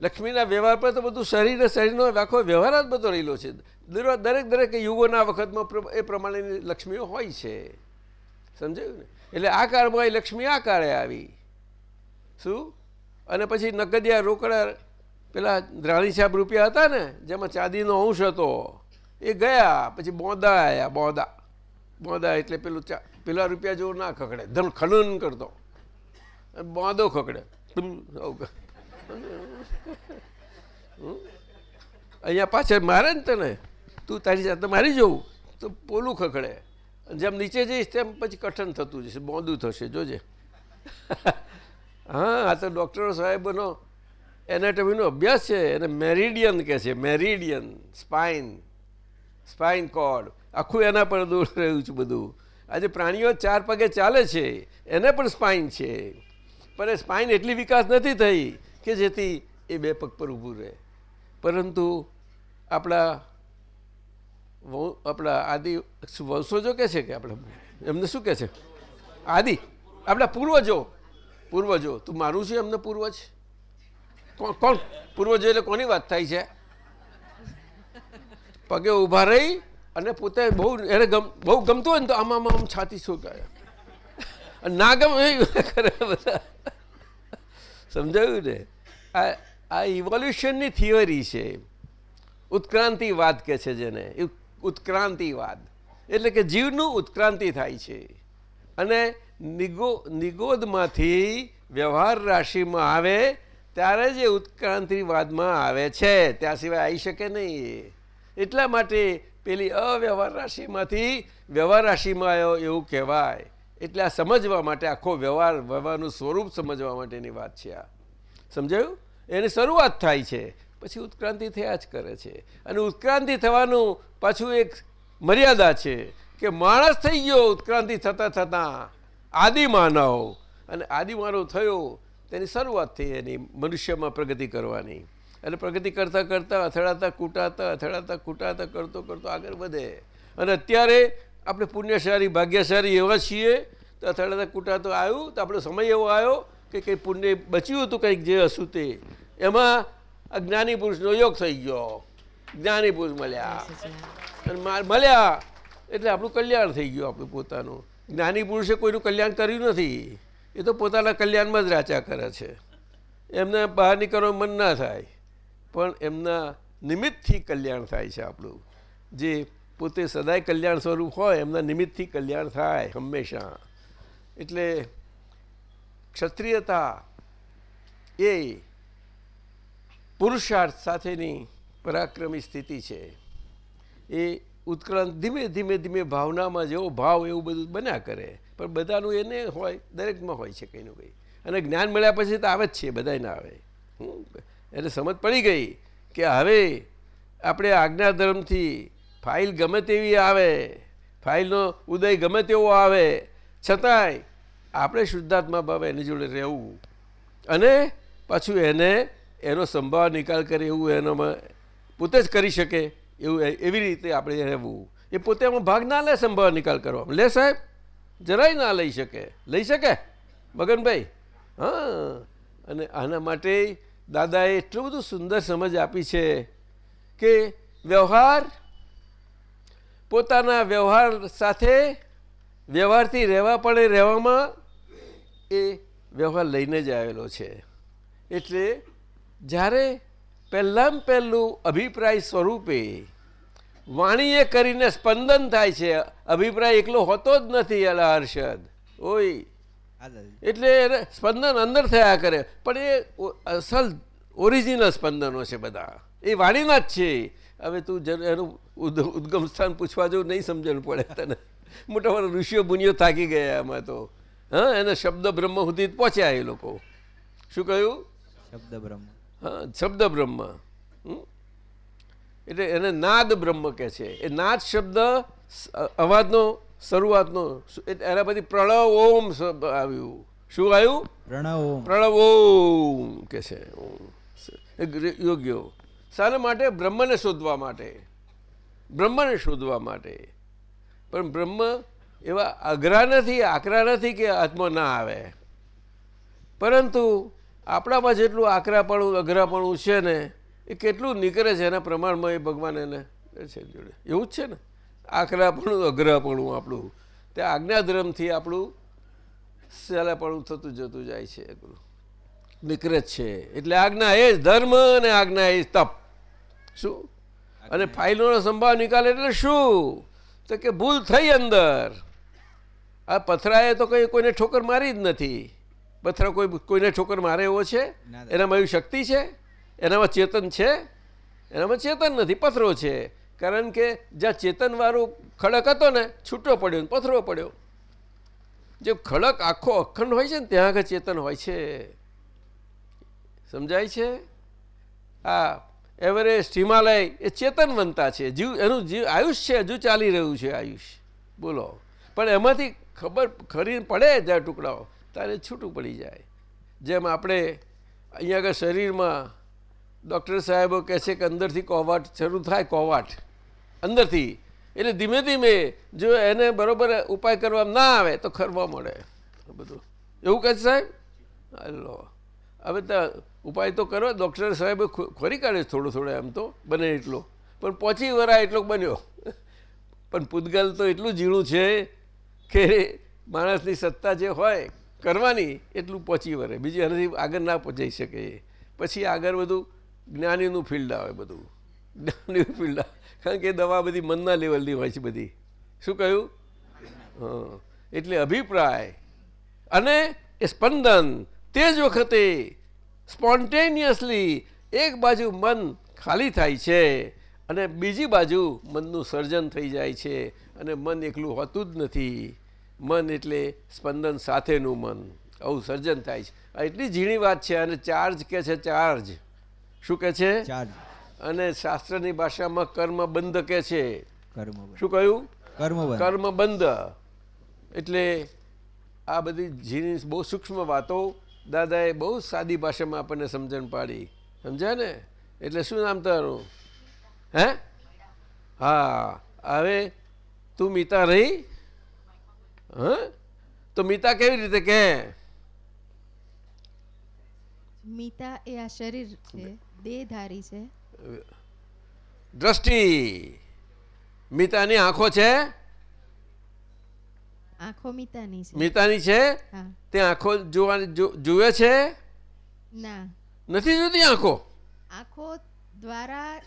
લક્ષ્મીના વ્યવહાર પર તો બધું શરીર ને શરીરનો આખો વ્યવહાર જ બધો રહેલો છે. દરેક દરેક દરેક યુગોના વખતમાં એ પ્રમાણેની લક્ષ્મીઓ હોય છે. સમજાયું ને? એટલે આ કાળમાં એ લક્ષ્મી આ કાળે આવી. શું? અને પછી નકદિયા રોકડા પેલા દ્રાણી સાહેબ રૂપિયા હતા ને, જેમાં ચાંદીનો અંશ હતો, એ ગયા, પછી બોંદા આવ્યા બોંદા. બોંદા એટલે પેલું ચા, પેલા રૂપિયા જેવું ના ખકડે ધન ખનન કરતો. બોંદો ખકડે? અહીંયા પાછળ મારે ને તને, તું તારી જાતે મારી જવું તો પોલું અને જેમ નીચે જઈશ તેમ પછી કઠણ થતું જશે, મોંદું થશે, જોજે. હા, આ તો ડૉક્ટરો સાહેબનો એનાટમીનો અભ્યાસ છે, એને મેરિડિયન કહે છે, મેરિડિયન, સ્પાઇન સ્પાઇન કોડ. આખું એના પર દોડ રહ્યું છે બધું. આજે પ્રાણીઓ ચાર પગે ચાલે છે, એને પણ સ્પાઇન છે. પણ એ સ્પાઇન એટલી વિકાસ નથી થઈ કે જેથી એ બે પગ પર ઊભું રહે. પરંતુ આપણા આપણા આદિ વંશોજો વંશજો કે છે કે આપણે એમને શું કહે છે? આદિ, આપણા પૂર્વજો. પૂર્વજો, તું મારું છે એમને પૂર્વજ કોણ પૂર્વજો એટલે કોની વાત થાય છે? પગે ઊભા રહી અને પોતે બહુ, એને ગમ, બહુ ગમતું હોય ને તો આમ આમ છાતી શું અને ના ગમે કરે બધા. સમજાયું ને? આ આ ઇવોલ્યુશનની થિયરી છે. ઉત્ક્રાંતિ વાત કે છે જેને? ઉત્ક્રાંતિવાદ. એટલે કે જીવનું ઉત્ક્રાંતિ થાય છે. અને નિગો, નિગોદમાંથી વ્યવહાર રાશિમાં આવે ત્યારે જ ઉત્ક્રાંતિવાદમાં આવે છે. ત્યાં સિવાય આવી શકે નહીં એટલા માટે પેલી અવ્યવહાર રાશિમાંથી વ્યવહાર રાશિમાં આવ્યો એવું કહેવાય. એટલે આ સમજવા માટે, આખો વ્યવહાર, વ્યવહારનું સ્વરૂપ સમજવા માટેની વાત છે આ. સમજાયું? એની શરૂઆત થાય છે. પછી ઉત્ક્રાંતિ થયા જ કરે છે. અને ઉત્ક્રાંતિ થવાનું પાછું એક મર્યાદા છે કે માણસ થઈ ગયો ઉત્ક્રાંતિ થતાં થતાં. આદિમાનવ અને આદિમાનવ થયો, તેની શરૂઆત થઈ એની મનુષ્યમાં પ્રગતિ કરવાની. અને પ્રગતિ કરતાં કરતાં અથડાતા કૂટાતા અથડાતા કૂટાતા, કરતો કરતો આગળ વધે. અને અત્યારે આપણે પુણ્યશાળી, ભાગ્યશાળી એવા છીએ, તો અથડાતા કૂટાતો આવ્યું, તો આપણો સમય એવો આવ્યો કે કંઈ પુણ્ય બચ્યું હતું, કંઈક જે હશું તે. એમાં આ જ્ઞાની પુરુષનો યોગ થઈ ગયો. જ્ઞાની પુરુષ મળ્યા. અને મળ્યા. એટલે આપણું કલ્યાણ થઈ ગયું આપણું પોતાનું. જ્ઞાની પુરુષે કોઈનું કલ્યાણ કર્યું નથી. એ તો પોતાના કલ્યાણમાં જ રાચા કરે છે. એમને બહાર નીકળવાનું મન ના થાય. પણ એમના નિમિત્તથી કલ્યાણ થાય છે આપણું. જે પોતે સદાય કલ્યાણ સ્વરૂપ હોય એમના નિમિત્તથી કલ્યાણ થાય હંમેશા. એટલે ક્ષત્રિયતા એ પુરુષાર્થ સાથેની પરાક્રમી સ્થિતિ છે. એ ઉત્ક્રાંત ધીમે ધીમે ધીમે ભાવનામાં જેવો ભાવ એવું બધું બન્યા કરે. પણ બધાનું એને હોય, દરેકમાં હોય છે કંઈનું કંઈ. અને જ્ઞાન મળ્યા પછી તો આવે જ છે બધાને આવે. એને સમજ પડી ગઈ કે હવે આપણે આજ્ઞાધર્મથી ફાઇલ ગમે તેવી આવે, ફાઇલનો ઉદય ગમે તેવો આવે. છતાંય આપણે શુદ્ધાત્મા ભાવે એની જોડે રહેવું. અને પાછું એને એનો સંભાવ નિકાલ કરે એવું એનામાં પોતે જ કરી શકે એવું એવી રીતે આપણે રહેવું. એ પોતે એમાં ભાગ ના લે સંભાવ નિકાલ કરવામાં. લે સાહેબ, જરાય ના લઈ શકે. લઈ શકે? મગનભાઈ? હા. અને આના માટે દાદાએ એટલું બધું સુંદર સમજ આપી છે કે વ્યવહાર, પોતાના વ્યવહાર સાથે વ્યવહારથી રહેવા પડે રહેવામાં એ વ્યવહાર લઈને જ આવેલો છે. એટલે જ્યારે પહેલાં પહેલું અભિપ્રાય સ્વરૂપે વાણીએ કરીને સ્પંદન થાય છે અભિપ્રાય એકલો હોતો જ નથી અલા હર્ષદ. ઓય. એટલે સ્પંદન અંદર થયા કરે. પણ એ અસલ ઓરિજિનલ સ્પંદનો છે બધા. એ વાણીના જ છે. હવે તું જન એનું ઉદ- ઉદ્ગમ સ્થાન પૂછવા જેવું નહીં સમજણ પડે તને. મોટા મોટા ઋષિઓ મુનિઓ થાકી ગયા એમાં તો. હા એને શબ્દ બ્રહ્મ સુધી પહોંચ્યા એ લોકો. શું કહ્યું? શબ્દ બ્રહ્મ હા શબ્દ બ્રહ્મ. હમ? એટલે એને નાદ બ્રહ્મ કે છે. એ નાદ શબ્દ અવાજનો શરૂઆતનો એના પછી પ્રણવ ઓમ શબ્દ આવ્યું. શું આવ્યું? પ્રણવ ઓમ. પ્રણવ ઓમ કે છે. યોગ્ય. શાના માટે બ્રહ્મને શોધવા માટે. બ્રહ્મને શોધવા માટે. પણ બ્રહ્મ એવા અઘરા નથી આકરા નથી કે હાથમાં ના આવે. પરંતુ આપણામાં જેટલું આકરાપણું અઘરાપણું છે ને એ કેટલું નીકળે છે એના પ્રમાણમાં એ ભગવાન એને છે જોડે. એવું જ છે ને? આકરાપણું અઘરાપણું આપણું. તે આજ્ઞાધર્મથી આપણું સહેલાપણું થતું જતું જાય છે નીકળે જ છે. એટલે આજ્ઞા એ જ ધર્મ અને આજ્ઞા એ જ તપ. શું? અને ફાઇલોનો સંભાવ નિકાલ એટલે શું? તો કે ભૂલ થઈ અંદર. આ પથરાએ તો કંઈ કોઈને ઠોકર મારી જ નથી. પથરા કોઈ કોઈને ઠોકર મારે એવો છે? એનામાં એવી શક્તિ છે? એનામાં ચેતન છે? એનામાં ચેતન નથી પથરો છે. કારણ કે જ્યાં ચેતનવાળું ખડક હતો ને છૂટો પડ્યો ને પથરો પડ્યો. જે ખડક આખો અખંડ હોય છે ને ત્યાં આગળ ચેતન હોય છે. સમજાય છે? આ એવરેસ્ટ હિમાલય એ ચેતનવંતા છે. જીવ એનું જીવ આયુષ્ય હજુ ચાલી રહ્યું છે આયુષ્ય બોલો. પણ એમાંથી ખબર ખરી પડે જ્યાં ટુકડાઓ. ત્યારે છૂટું પડી જાય. જેમ આપણે અહીંયા આગળ શરીરમાં ડૉક્ટર સાહેબો કહે છે કે અંદરથી કોવાટ શરૂ થાય કોવાટ. અંદરથી. એટલે ધીમે ધીમે જો એને બરાબર ઉપાય કરવા ના આવે તો ખરવા મળે. બધું. એવું કહે છે સાહેબ? હલો. હવે તો ઉપાય તો કરો. ડૉક્ટર સાહેબે ખોરી કાઢે થોડો થોડો એમ તો. બને એટલો. પણ પહોંચી વરાય એટલો બન્યો. પણ પૂતગલ તો એટલું ઝીણું છે કે માણસની સત્તા જે હોય કરવાની એટલું પહોંચી વરે બીજી એનાથી આગળ ના પહોંચાઈ શકે. પછી આગળ બધું જ્ઞાનીનું ફિલ્ડ આવે બધું. જ્ઞાનીનું ફિલ્ડ કારણ કે દવા બધી મનના લેવલની હોય છે બધી. શું કહ્યું? હા. એટલે અભિપ્રાય અને એ સ્પંદન તે જ વખતે સ્પોન્ટેનિયસલી એક બાજુ મન ખાલી થાય છે અને બીજી બાજુ મનનું સર્જન થઈ જાય છે અને મન એકલું હોતું જ નથી. મન એટલે સ્પંદન સાથેનું મન. આવું સર્જન થાય છે. એટલી ઝીણી વાત છે અને ચાર્જ કે છે ચાર્જ. શું કે છે? અને શાસ્ત્રની ભાષામાં કર્મ બંધ કે છે? શું કહ્યું? કર્મ બંધ. એટલે આ બધી ઝીણી બહુ સૂક્ષ્મ વાતો દાદાએ બહુ સાદી ભાષામાં આપણને સમજણ પાડી. સમજ્યા ને? એટલે શું નામ તારું? હે? હા. હવે તું મીતા રહી? હ? તો મીતા કેવી રીતે કે? મીતા એ આ શરીર છે દેહધારી છે. દ્રષ્ટિ. મીતાની આંખો છે? આંખો મીતાની છે. મીતાની છે? તે આંખો જોવાની જુએ છે? ના. નથી જોતી આંખો? આંખો દ્વારા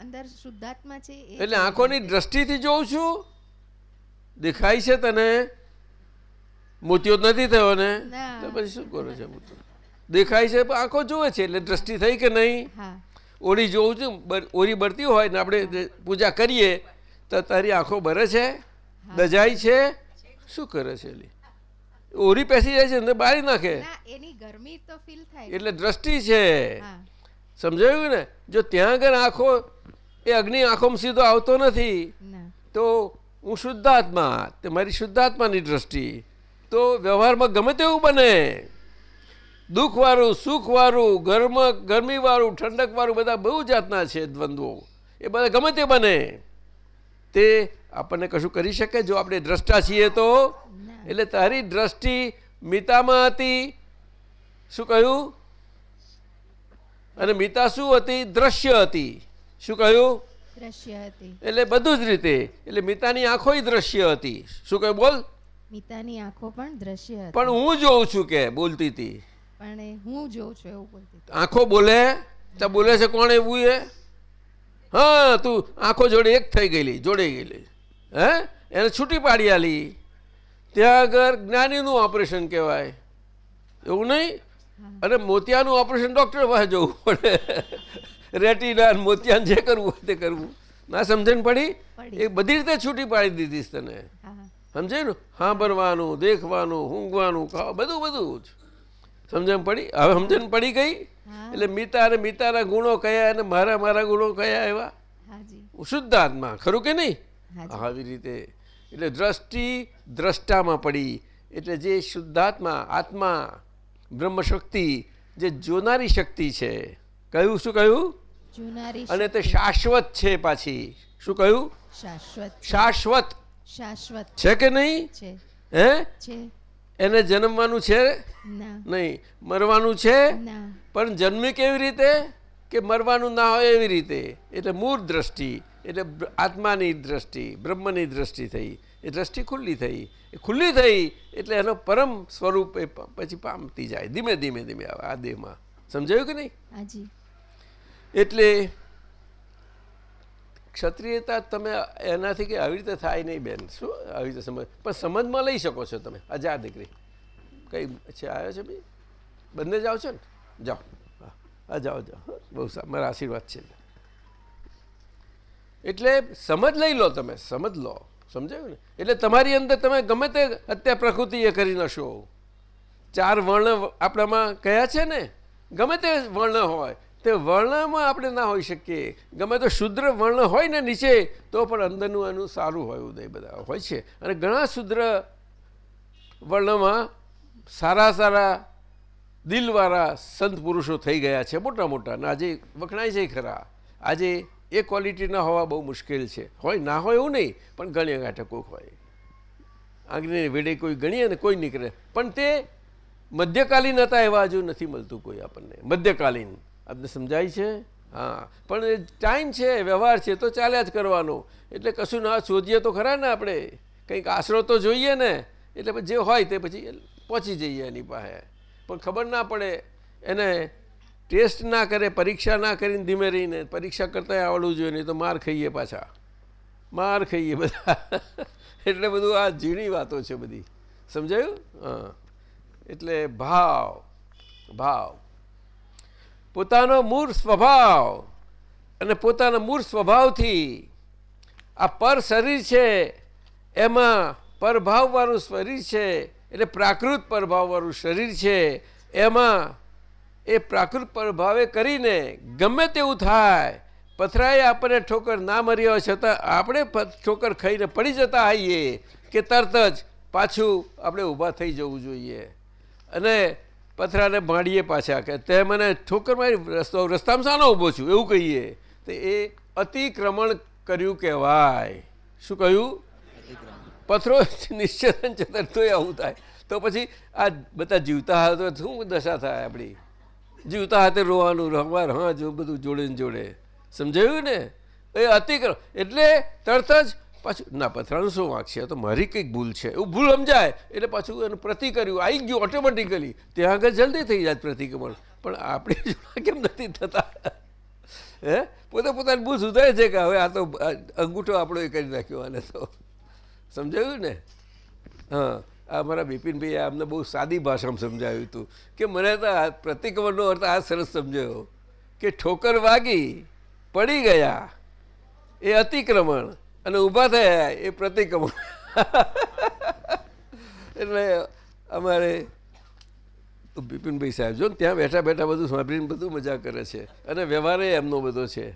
અંદર શુદ્ધાત્મા છે એટલે આંખોની દ્રષ્ટિથી જોઉં છું? દેખાય છે તને? મોતિયો નથી થયો ને? તો પછી શું કરો છે દેખાય છે પણ આંખો જોવે છે એટલે દ્રષ્ટિ થઈ કે નહીં? ઓળી જોઉં છું ઓળી ઓરી બરતી હોય ને આપણે પૂજા કરીએ તો તારી આંખો બરે છે? દજાય છે? શું કરે છે એલી? ઓરી પેસી જાય છે ને બારી નાખે? એની ગરમી તો ફીલ થાય. એટલે દ્રષ્ટિ છે. સમજાયું ને? જો ત્યાં આગળ આંખો એ અગ્નિ આંખોમાં સીધો આવતો નથી તો હું શુદ્ધાત્મા, તે મારી શુદ્ધાત્માની દ્રષ્ટિ. તો વ્યવહારમાં ગમે તેવું બને. દુઃખવાળું, સુખવાળું, ગરમ, ગરમીવાળું, ઠંડકવાળું બધા બહુ જાતના છે દ્વંદ્વો. એ બધા ગમે તે બને. તે આપણને કશું કરી શકે? જો આપણે દ્રષ્ટા છીએ તો? એટલે તારી દ્રષ્ટિ મિતામાં હતી. શું કહ્યું? અને મિતા શું હતી? દ્રશ્ય હતી. શું કહ્યું? દ્રશ્ય હતી. એટલે બધું જ રીતે. એટલે મિતાની આંખો દ્રશ્ય હતી. શું કહે બોલ? મિતાની આંખો પણ દ્રશ્ય હતી. પણ હું જોઉં છું કે બોલતી હતી. પણ હું જોઉં છું એવું બોલતી આંખો બોલે તો બોલે છે કોણ એવું એ? હા તું આંખો જોડે એક થઈ ગયેલી જોડે ગયેલી. હે? એને છૂટી પાડી આલી. ત્યાં આગળ જ્ઞાનીનું ઓપરેશન કહેવાય. એવું નહીં? અને મોતિયાનું ઓપરેશન ડૉક્ટર પાસે જવું પડે. રેટિના મોતિયાન જે કરવું હોય તે કરવું. ના સમજણ પડી. એ બધી રીતે છૂટી પાડી દીધી તને. સમજે સમજાય ને? સાંભળવાનું દેખવાનું ઊંઘવાનું ખાવા બધું બધું જ. સમજણ પડી? હવે સમજણ પડી ગઈ? એટલે મીતા અને મીતાના ગુણો કયા અને મારા મારા ગુણો કયા એવા? શુદ્ધ આત્મા ખરું કે નહીં. આવી રીતે. એટલે દ્રષ્ટિ દ્રષ્ટામાં પડી. એટલે જે શુદ્ધાત્મા આત્મા બ્રહ્મ શક્તિ જે જોનારી શક્તિ છે. કહ્યું શું કહ્યું? અને તે શાશ્વત છે પાછી. શું કહ્યું? શાશ્વત શાશ્વત. છે કે નહીં? હે? એને જન્મવાનું છે? નહીં. મરવાનું છે? પણ જન્મી કેવી રીતે? કે મરવાનું ના હોય એવી રીતે? એટલે મૂળ દ્રષ્ટિ એટલે આત્માની દ્રષ્ટિ બ્રહ્મની દ્રષ્ટિ થઈ. એ દ્રષ્ટિ ખુલ્લી થઈ. એ ખુલ્લી થઈ એટલે એનો પરમ સ્વરૂપ એ પછી પામતી જાય. ધીમે ધીમે ધીમે આ દેહમાં. સમજાયું કે નહીં? હાજી. એટલે ક્ષત્રિયતા તમે એનાથી કે આવી રીતે થાય નહીં બેન, શું? આવી રીતે સમજ, પણ સમજમાં લઈ શકો છો તમે અજા દીકરી. કઈ છે, આવ્યો છે ભાઈ? બંને જાઓ છો ને? જાઓ. હા, જાઓ જાઓ. બહુ મારા આશીર્વાદ છે. એટલે સમજ લઈ લો તમે, સમજ લો. સમજાયું ને? એટલે તમારી અંદર તમે ગમે તે અત્યારે પ્રકૃતિ એ કરી નશો ચાર વર્ણ આપણામાં કયા છે ને? ગમે તે વર્ણ હોય. તે વર્ણમાં આપણે ના હોઈ શકીએ. ગમે તો શુદ્ર વર્ણ હોય ને નીચે, તો પણ અંદરનું એનું સારું હોય ઉદય બધા હોય છે. અને ઘણા શુદ્ર વર્ણમાં સારા સારા દિલવાળા સંત પુરુષો થઈ ગયા છે, મોટા મોટા. અને આજે વખણાય છે ખરા. આજે એ ક્વોલિટીના હોવા બહુ મુશ્કેલ છે. હોય, ના હોય એવું નહીં, પણ ગણ્યા ગાંઠે કોઈક હોય. આંગળીને વેડે કોઈ ગણીએ ને કોઈ નીકળે. પણ તે મધ્યકાલીન હતા એવા હજુ નથી મળતું કોઈ આપણને. મધ્યકાલીન. આપને સમજાય છે? હા. પણ એ ટાઈમ છે, વ્યવહાર છે, તો ચાલ્યા જ કરવાનો. એટલે કશું ના શોધીએ તો ખરા ને આપણે? કંઈક આશરો તો જોઈએ ને? એટલે જે હોય તે પછી પહોંચી જઈએ એની પાસે. પણ ખબર ના પડે. એને ટેસ્ટ ના કરે, પરીક્ષા ના કરીને ધીમે રહીને. પરીક્ષા કરતાં આવડવું જોઈએ, નહીં તો માર ખાઈએ પાછા. માર ખાઈએ બધા. એટલે બધું આ ઝીણી વાતો છે બધી. સમજાયું? હા. એટલે ભાવ. ભાવ. પોતાનો મૂળ સ્વભાવ અને પોતાના મૂળ સ્વભાવથી આ પર શરીર છે, એમાં પરભાવવાળું શરીર છે, એટલે પ્રાકૃત પરભાવવાળું શરીર છે, એમાં એ પ્રાકૃત પ્રભાવે કરીને ગમે તેવું થાય, પથરાએ આપણને ઠોકર ના મરી હોય છતાં આપણે ઠોકર ખાઈને પડી જતા હોઈએ કે તરત જ પાછું આપણે ઊભા થઈ જવું જોઈએ. અને પથરાને ભાંડીએ પાછા કે તે મને ઠોકર મારી રસ્તો રસ્તામાં શાનો ઊભો છું, એવું કહીએ. તો એ અતિક્રમણ કર્યું કહેવાય. શું કહ્યું? પથરો નિશ્ચેતન ચતર તો આવું થાય. તો પછી આ બધા જીવતા હાથે શું દશા થાય આપણી? જીવતા હાથે રોવાનું, રમવા હા જો બધું જોડે ને જોડે. સમજાયું ને? એ અતિક્રમ એટલે તરત જ પાછું, ના ત્રણસો વાંક છે, તો મારી કંઈક ભૂલ છે. એવું ભૂલ સમજાય. એટલે પાછું એનું પ્રતિકર્યું આવી ગયું ઓટોમેટિકલી ત્યાં આગળ જલ્દી થઈ જાય પ્રતિક્રમણ પણ આપણે કેમ નથી થતા? હે? પોતે પોતાની ભૂલ સુધારે છે કે હવે આ તો અંગૂઠો આપણો એ કરી નાખ્યો આને તો. સમજાયું ને? હા. આ મારા બિપિનભાઈ આ અમને બહુ સાદી ભાષામાં સમજાવ્યું હતું કે મને તો પ્રતિક્રમણનો અર્થ આ સરસ સમજાયો કે ઠોકર વાગી, પડી ગયા. એ અતિક્રમણ. અને ઊભા થયા એ પ્રતિક્રમણ. એટલે અમારે બિપિનભાઈ સાહેબ, જો ત્યાં બેઠા બેઠા બધું સાંભળીને બધું મજા કરે છે. અને વ્યવહારે એમનો બધો છે.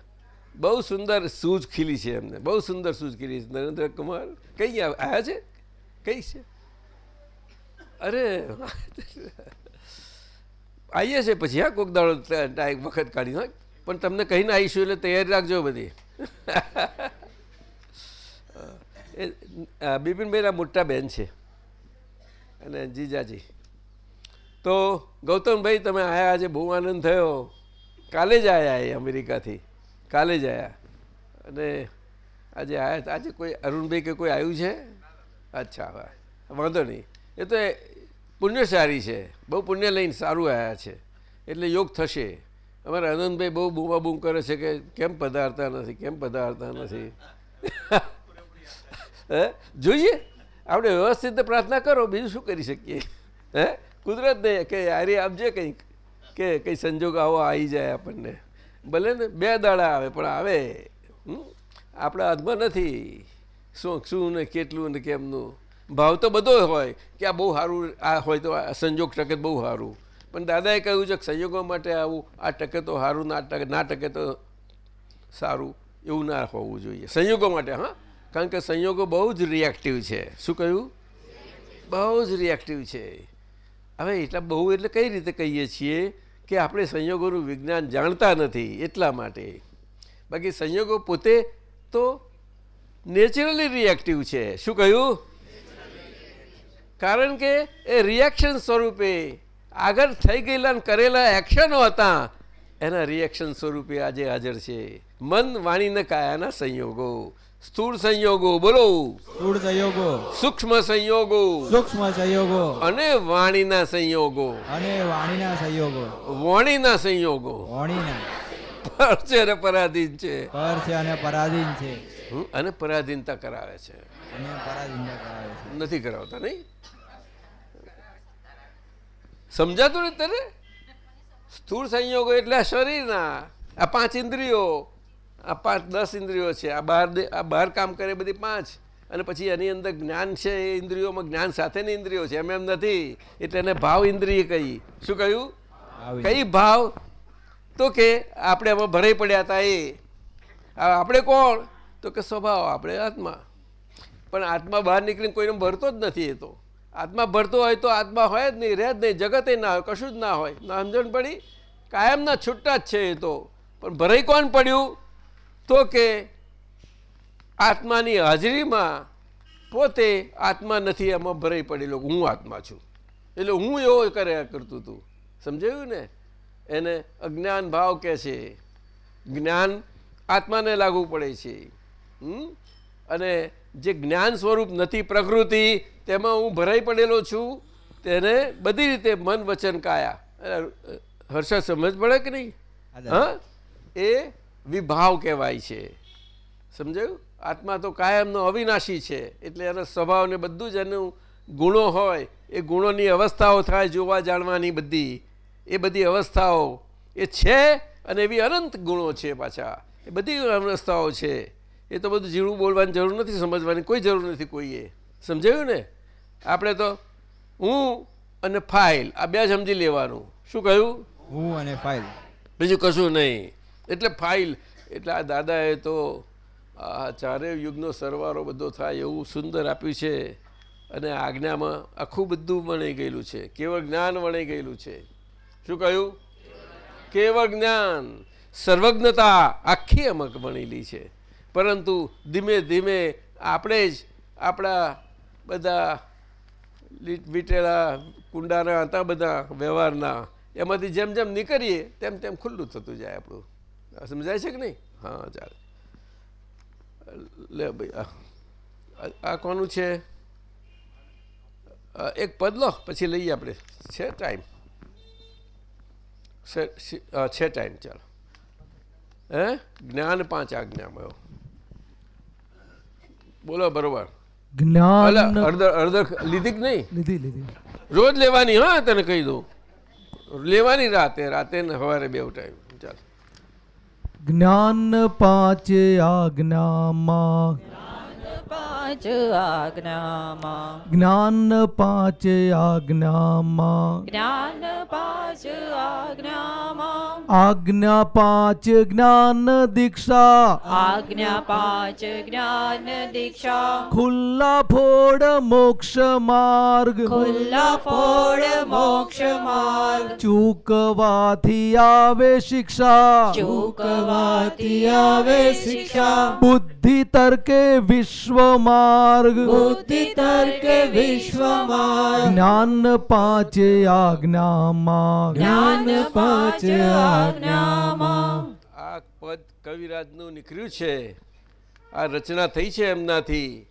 બહુ સુંદર સૂઝ ખીલી છે એમને. બહુ સુંદર સૂઝ ખીલી છે. નરેન્દ્ર કુમાર, કઈ આવ્યા છે? કઈ છે? અરે આવીએ છે પછી, હા, કોક દાડો એક વખત કાઢી નાખ પણ તમને કહીને આવીશું એટલે તૈયારી રાખજો બધી. એ બિપિનભાઈના મોટા બેન છે. અને જીજાજી. તો ગૌતમભાઈ, તમે આયા આજે બહુ આનંદ થયો. કાલે જ આવ્યા એ અમેરિકાથી. કાલે જ આવ્યા અને આજે આવ્યા આજે કોઈ અરુણભાઈ કે કોઈ આવ્યું છે? અચ્છા હા વાંધો નહીં. એ તો પુણ્યશાળી છે. બહુ પુણ્ય લઈને સારું આવ્યા છે. એટલે યોગ થશે. અમારા આનંદભાઈ બહુ બૂમા બૂમ કરે છે કે કેમ પધારતા નથી, કેમ પધારતા નથી? જોઈએ. આપણે વ્યવસ્થિત પ્રાર્થના કરો, બીજું શું કરી શકીએ? હે? કુદરત ને કે યારે આપજે કંઈક કે કંઈ સંજોગ આવો આવી જાય આપણને. ભલે ને બે દાડા આવે, પણ આવે? આપણા હાથમાં નથી. શું શું ને કેટલું ને કેમનું? ભાવ તો બધો હોય કે આ બહુ સારું, આ હોય તો સંજોગ ટકે બહુ સારું. પણ દાદાએ કહ્યું છે કે સંયોગો માટે આવું, આ ટકે તો સારું, ના ટકે ના ટકે તો સારું. એવું ના હોવું જોઈએ. સંયોગો માટે, હા? કારણ કે સંયોગો બહુ જ રિએક્ટિવ છે. શું કહ્યું? બહુ જ રિએક્ટિવ છે. હવે એટલા બહુ એટલે કઈ રીતે કહીએ છીએ કે આપણે સંયોગોનું વિજ્ઞાન જાણતા નથી એટલા માટે. બાકી સંયોગો પોતે તો નેચરલી રિએક્ટિવ છે. શું કહ્યું? કારણ કે એ રિએક્શન સ્વરૂપે આગળ થઈ ગયેલા કરેલા એક્શનો હતા, એના રિએક્શન સ્વરૂપે આજે હાજર છે. મન વાણીને કાયાના સંયોગો. સ્થૂળ સંયોગો બોલો. સ્થૂળ સંયોગો. સૂક્ષ્મ સંયોગો. સૂક્ષ્મ સંયોગો. અને વાણીના સંયોગો. અને વાણીના સંયોગો. વાણીના સંયોગો. વાણીના. પર છે અને પરાધીન છે. પર છે અને પરાધીન છે. અને પરાધીનતા કરાવે છે. અને પરાધીનતા કરાવે છે. નથી કરાવતા નહીં? સમજાતું ને તને? સ્થૂળ સંયોગો એટલે શરીરના આ પાંચ ઇન્દ્રિયો. આ પાંચ દસ ઇન્દ્રિયો છે. આ બહાર આ બહાર કામ કરે બધી પાંચ. અને પછી એની અંદર જ્ઞાન છે એ ઇન્દ્રિયોમાં જ્ઞાન સાથેની ઇન્દ્રિયો છે. એમ એમ નથી. એટલે એને ભાવ ઇન્દ્રિય કહી. શું કહ્યું? કઈ ભાવ? તો કે આપણે એમાં ભરાઈ પડ્યા હતા એ. આપણે કોણ? તો કે સ્વભાવ આપણે આત્મા. પણ આત્મા બહાર નીકળીને કોઈને ભરતો જ નથી એ તો. આત્મા ભરતો હોય તો આત્મા હોય જ નહીં રહે જ નહીં. જગતે ના હોય કશું જ ના હોય. ના સમજણ પડી? કાયમના છૂટા જ છે એ તો. પણ ભરાઈ કોણ પડ્યું? તો કે આત્માની હાજરીમાં પોતે આત્મા નથી એમાં ભરાઈ પડેલો. હું આત્મા છું. એટલે હું એવો કર્યા કરતું હતું. સમજાયું ને? એને અજ્ઞાન ભાવ કહે છે. જ્ઞાન આત્માને લાગુ પડે છે? અને જે જ્ઞાન સ્વરૂપ નથી પ્રકૃતિ તેમાં હું ભરાઈ પડેલો છું. તેને બધી રીતે મન વચન કાયા. હર્ષા સમજ પડે કે નહીં? હા? એ વિભાવ કહેવાય છે. સમજાયું? આત્મા તો કાયમનો અવિનાશી છે. એટલે એનો સ્વભાવ ને બધું જ એનું ગુણો હોય એ ગુણોની અવસ્થાઓ થાય જોવા જાણવાની બધી. એ બધી અવસ્થાઓ એ છે અને એવી અનંત ગુણો છે પાછા. એ બધી અવસ્થાઓ છે. એ તો બધું જીણું બોલવાની જરૂર નથી સમજવાની કોઈ જરૂર નથી કોઈએ. સમજાયું ને? આપણે તો હું અને ફાઇલ આ બે સમજી લેવાનું. શું કહ્યું? હું અને ફાઇલ. બીજું કશું નહીં. એટલે ફાઇલ. એટલે આ દાદાએ તો આ ચારેય યુગનો સરવારો બધો થાય એવું સુંદર આપ્યું છે અને આજ્ઞામાં આખું બધું વણી ગયેલું છે. કેવળ જ્ઞાન વણી ગયેલું છે. શું કહ્યું? કેવળ જ્ઞાન. સર્વજ્ઞતા આખી અમક વણેલી છે. પરંતુ ધીમે ધીમે આપણે જ આપણા બધા વીટેલા કુંડાના હતા બધા વ્યવહારના, એમાંથી જેમ જેમ નીકળીએ, તેમ તેમ ખુલ્લું થતું જાય આપણું. સમજાય છે કે નહીં? હા ચાલે. લે ભાઈ આ કોનું છે? એક પદ લો પછી લઈએ આપણે. છે ટાઈમ? છે ટાઈમ ચાલો. હે? જ્ઞાન પાંચ આજ્ઞામાં બોલો બરોબર. જ્ઞાન અડધર અડધર લીધી કે નહીં? લીધી લીધી. રોજ લેવાની હા તને કહી દઉં. લેવાની રાતે રાતે ને સવારે બે ટાઈમ. ચાલ. જ્ઞાન પાંચ આજ્ઞામાં પાંચ આજ્ઞામાં. જ્ઞાન પાંચ આજ્ઞામાં. જ્ઞાન પાંચ આજ્ઞામાં. આજ્ઞા પાંચ જ્ઞાન દીક્ષા. આજ્ઞા પાંચ જ્ઞાન દીક્ષા. ખુલ્લા ફોડ મોક્ષ માર્ગ. ખુલ્લા ફોડ મોક્ષ માર્ગ. ચૂકવાથી આવે શિક્ષા. ચૂકવાથી આવે શિક્ષા. બુદ્ધિ તર્કે વિશ્વ માર્ગ બુદ્ધિ તર્ક વિશ્વ માર્ગ જ્ઞાન પાંચ આજ્ઞામાં જ્ઞાન પાંચ આજ્ઞામાં આ પદ કવિરાજનું નીકળ્યું છે. આ રચના થઈ છે એમનાથી.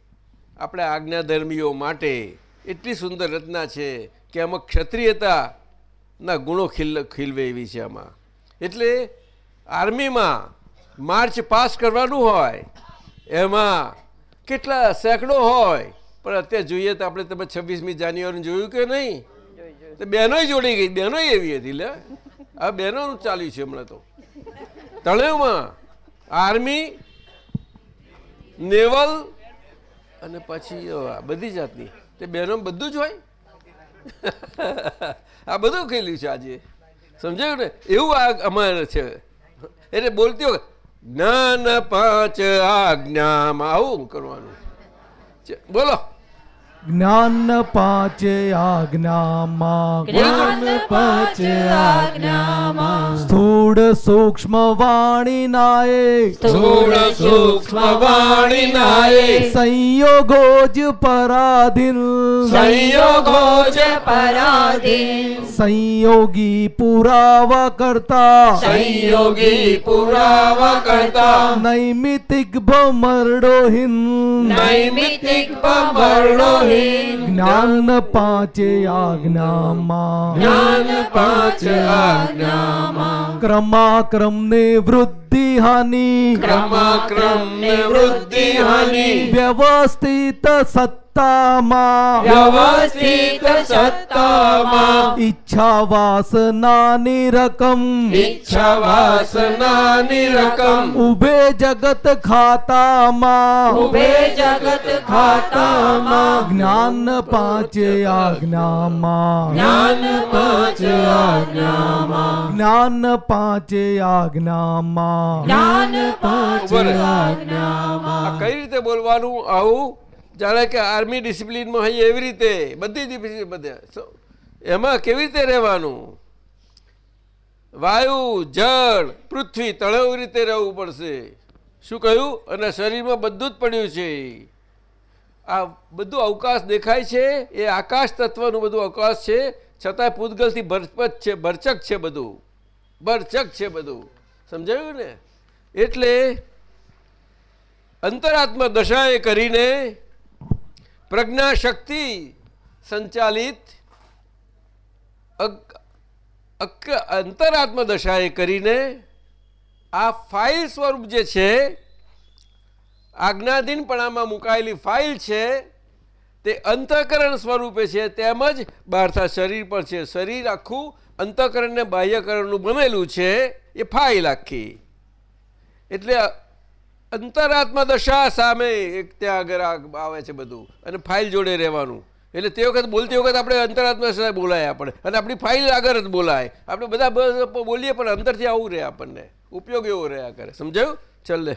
આપણે આજ્ઞાધર્મીઓ માટે એટલી સુંદર રચના છે કે આમાં ક્ષત્રિયતાના ગુણો ખીલ ખીલવે એવી છે આમાં. એટલે આર્મીમાં માર્ચ પાસ કરવાનું હોય એમાં કેટલા સેંકડો હોય? પણ અત્યારે જોઈએ તો આપણે તમે છવ્વીસમી જાન્યુઆરી જોયું કે નહીં? તો બહેનોય જોડી ગઈ બહેનોય એવી હતી લે. આ બહેનોનું ચાલ્યું છે હમણાં તો. તળેવમાં આર્મી નેવલ અને પછી આ બધી જાતની. તે બહેનો બધું જ હોય? આ બધું ખેલ્યું છે આજે. સમજાયું ને? એવું આ અમારે છે. એટલે બોલતી વખત જ્ઞાન પાંચ આજ્ઞામાં આવું કરવાનું છે. બોલો જ્ઞાન પાંચ આજ્ઞામાં જ્ઞાન પાંચ આજ્ઞામાં. સ્થૂળ સૂક્ષ્મ વાણી નાય. સ્થૂળ સૂક્ષ્મ વાણી નાય. સંયોગો જ પરાધીન. સંયોગો જ પરાધીન. સંયોગી પુરાવા કરતા. સંયોગી પુરાવા કરતા. નૈમિતિક ભમરડોહીન. નૈમિતિક બરડોહીન જ્ઞાન પાંચ આજ્ઞામાં. જ્ઞાન પાંચ આજ્ઞામાં. ક્રમાક્રમ ને વૃદ્ધિ હાનિ ક્રમાક્રમ ને વૃદ્ધિ હાનિ વ્યવસ્થિત સત્તામાં. વ્યવસ્થિત સત્તામાં. ઈચ્છા વાસનાની રકમ ઈચ્છા વાસનાની રકમ ઉભે જગત ખાતામાં. ઉભે જગત ખાતામાં. જ્ઞાન પાંચ આજ્ઞામાં. જ્ઞાન પાંચ આજ્ઞામાં. જ્ઞાન પાંચ આજ્ઞામાં. જ્ઞાન કઈ રીતે બોલવાનું? આવું જાણે કે આર્મી ડિસિપ્લિનમાં હોય એવી રીતે. બધી ડિસિપ્લિન બધે. એમાં કેવી રીતે રહેવાનું? વાયુ જળ પૃથ્વી તળેવ રીતે રહેવું પડશે. શું કહ્યું? અને શરીરમાં બધું જ પડ્યું છે. આ બધું અવકાશ દેખાય છે. એ આકાશ તત્વનું બધું અવકાશ છે. છતાંય પૂતગલથી ભરપત છે ભરચક છે બધું. ભરચક છે બધું. સમજાયું ને? એટલે અંતરાત્મા દશાએ કરીને પ્રજ્ઞા શક્તિ સંચાલિત અંતરાત્મ દશાએ કરીને આ ફાઇલ સ્વરૂપ જે છે, આજ્ઞાધીનપણામાં મુકાયેલી ફાઇલ છે, તે અંતઃકરણ સ્વરૂપે છે, તેમજ બહારથા શરીર પર છે. શરીર આખું અંતઃકરણ ને બાહ્યકરણનું બનેલું છે, એ ફાઇલ આખી. એટલે અંતરાત્મા દશા સામે એક ત્યાં આગળ આવે છે બધું, અને ફાઇલ જોડે રહેવાનું. એટલે તે વખત બોલતી વખત આપણે અંતરાત્મા દશા બોલાય આપણે અને આપણી ફાઇલ આગળ જ બોલાય. આપણે બધા બોલીએ પણ અંદરથી આવું રહે આપણને. ઉપયોગ એવો રહ્યા કરે. સમજાયું? ચાલ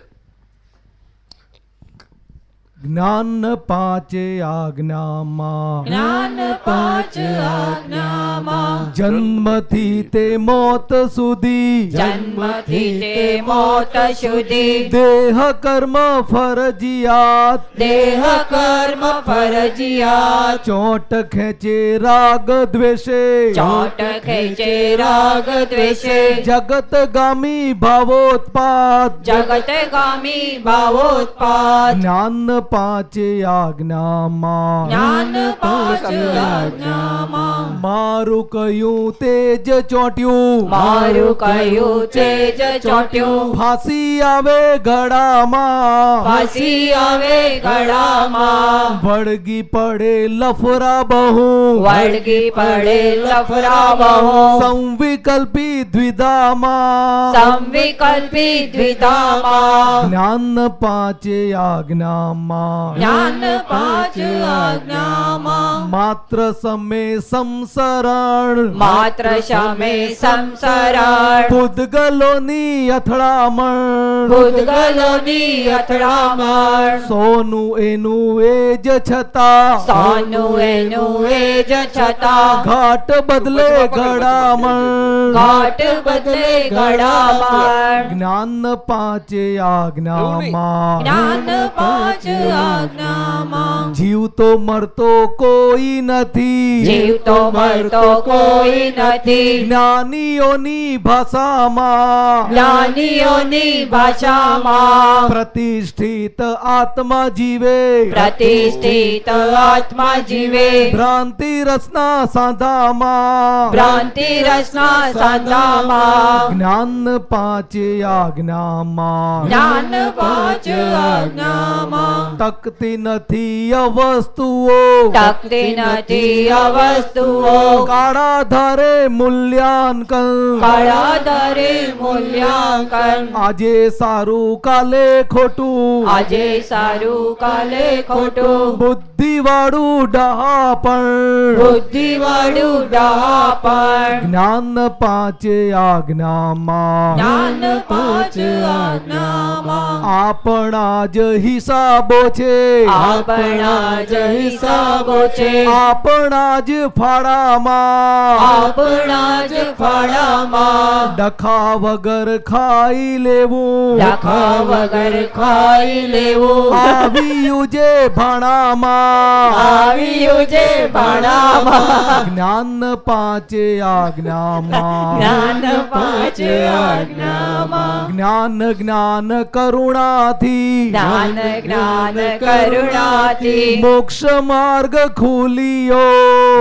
જ્ઞાન પાંચે આજ્ઞામાં. જ્ઞાન પાંચ આજ્ઞામાં. જન્મથી તે મોત સુધી. જન્મથી તે મોત સુધી. દેહ કર્મ ફરજિયાત. દેહ કર્મ ફરજિયાત. ચોટ ખેંચે રાગ દ્વેષે. ચોટ ખેંચે રાગ દ્વેષે. જગત ગામી ભાવોત્પાદ જગત ગામી ભાવોત્પાદ જ્ઞાન પાંચે આજ્ઞામાં. જ્ઞાન પાંચ આજ્ઞામાં. મારું કયું તેજ ચોટ્યું. મારું કયું તેજ ચોટ્યું. ફાંસી આવે ગળામાં. ફાંસી આવે ગળામાં. વળગી પડે લફરા બહુ. વળગી પડે લફરા બહુ. સંવિકલ્પી દ્વિધામાં. સંવિકલ્પી દ્વિધામાં. જ્ઞાન પાંચે આજ્ઞામાં. જ્ઞાન પાંચ આજ્ઞામાં માત્ર સમે સંસરણ માત્ર શમે સંસરણ પૂદગલોની અથડામણ ભૂતગલોની અથડામણ સોનું એનું એ જ છતાં સોનું એનું એ જ છતાં ઘાટ બદલે ઘડામણ ઘાટ બદલે ગળામણ જ્ઞાન પાંચે આજ્ઞામાં જ્ઞાન પાંચ આજ્ઞામાં. જીવતો મરતો કોઈ નથી. જીવતો મરતો કોઈ નથી. જ્ઞાનીઓની ભાષામાં. જ્ઞાનીઓની ભાષામાં. પ્રતિષ્ઠિત આત્મા જીવે. પ્રતિષ્ઠિત આત્મા જીવે. ભ્રાંતિ રસના સાંધામાં. ભ્રાંતિ રસના સાંધામાં. જ્ઞાન પાંચે આજ્ઞામાં. જ્ઞાન પાંચ આજ્ઞામાં. તકતી નથી અવસ્તુઓ ટકતી નથી અવસ્તુઓ કાળા ધારે મૂલ્યાંકન. કળાધરે મૂલ્યાંકન. આજે સારું કાલે ખોટું. આજે સારું કાલે ખોટું. બુદ્ધિ વાળું ડહાપણ. બુદ્ધિ વાળું ડહાપણ. જ્ઞાન પાંચે આજ્ઞામાં. જ્ઞાન પાંચ આજ્ઞામાં. આપણા જ હિસાબો છે. આપણા જ હિસાબો છે આપણા જ ફાળામાં. આપણા જ ફાળામાં. ડખા વગર ખાઈ લેવું. ડખા વગર ખાઈ લેવું. આવ્યું જે ભાણામાં. આવ્યું જે ભાણામાં. જ્ઞાન પાંચે આજ્ઞામાં. જ્ઞાન પાંચે આજ્ઞામાં. જ્ઞાન જ્ઞાન કરુણાથી. જ્ઞાન જ્ઞાન કરુણાથી મોક્ષ માર્ગ ખુલ્યો.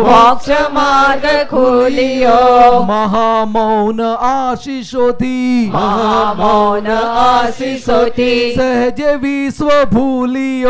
મોક્ષ માર્ગ ખોલ્યો. મહામૌન આશીષોથી મહામૌન આશીષોથી સહજે વિશ્વ ભૂલિયો.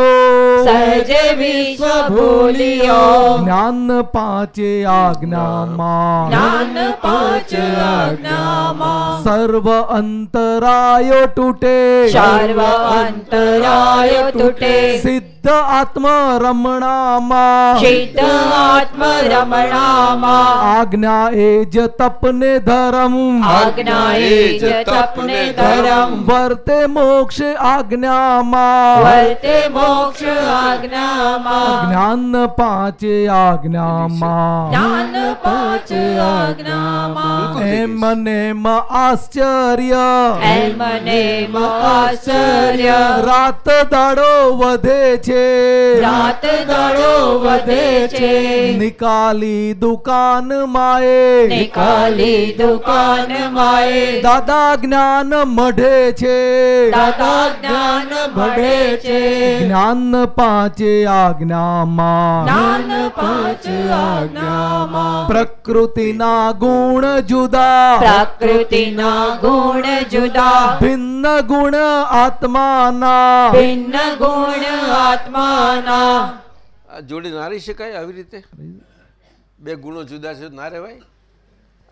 સહજે વિશ્વ ભૂલિયો. જ્ઞાન પાંચે આજ્ઞામાં. જ્ઞાન પાંચ આજ્ઞામાં. સર્વ અંતરાયો તૂટે. સર્વ અંતરાયો તૂટે. Siddhante. Siddhante. સિદ્ધ આત્મ રમણામાં સિદ્ધ આત્મ રમણામાં આજ્ઞા એ જ તપને ધરમ. આજ્ઞા એ જ તપને ધરમ. વર્તે મોક્ષ આજ્ઞામાં. વર્તે મોક્ષ આજ્ઞામાં. જ્ઞાન પાંચ આજ્ઞામાં. જ્ઞાન પાંચ આજ્ઞામાં. એમ નેમ આશ્ચર્ય. એમ ને આશ્ચર્ય. રાત દાડો વધે છે. છે રાત દાડો વધે છે. નિકાલી દુકાન માએ. નિકાલી દુકાન માએ. દાદા જ્ઞાન મઢે છે. દાદા જ્ઞાન મઢે છે. જ્ઞાન પાંચે આજ્ઞામાં. જ્ઞાન પાંચ આજ્ઞામાં. પ્રકૃતિના ગુણ જુદા. પ્રકૃતિના ગુણ જુદા. ભિન્ન ગુણ આત્માના. ભિન્ન ગુણ આત્માના. આ જોડે નારી શકાય આવી રીતે? બે ગુણો જુદા છે ના રહેવાય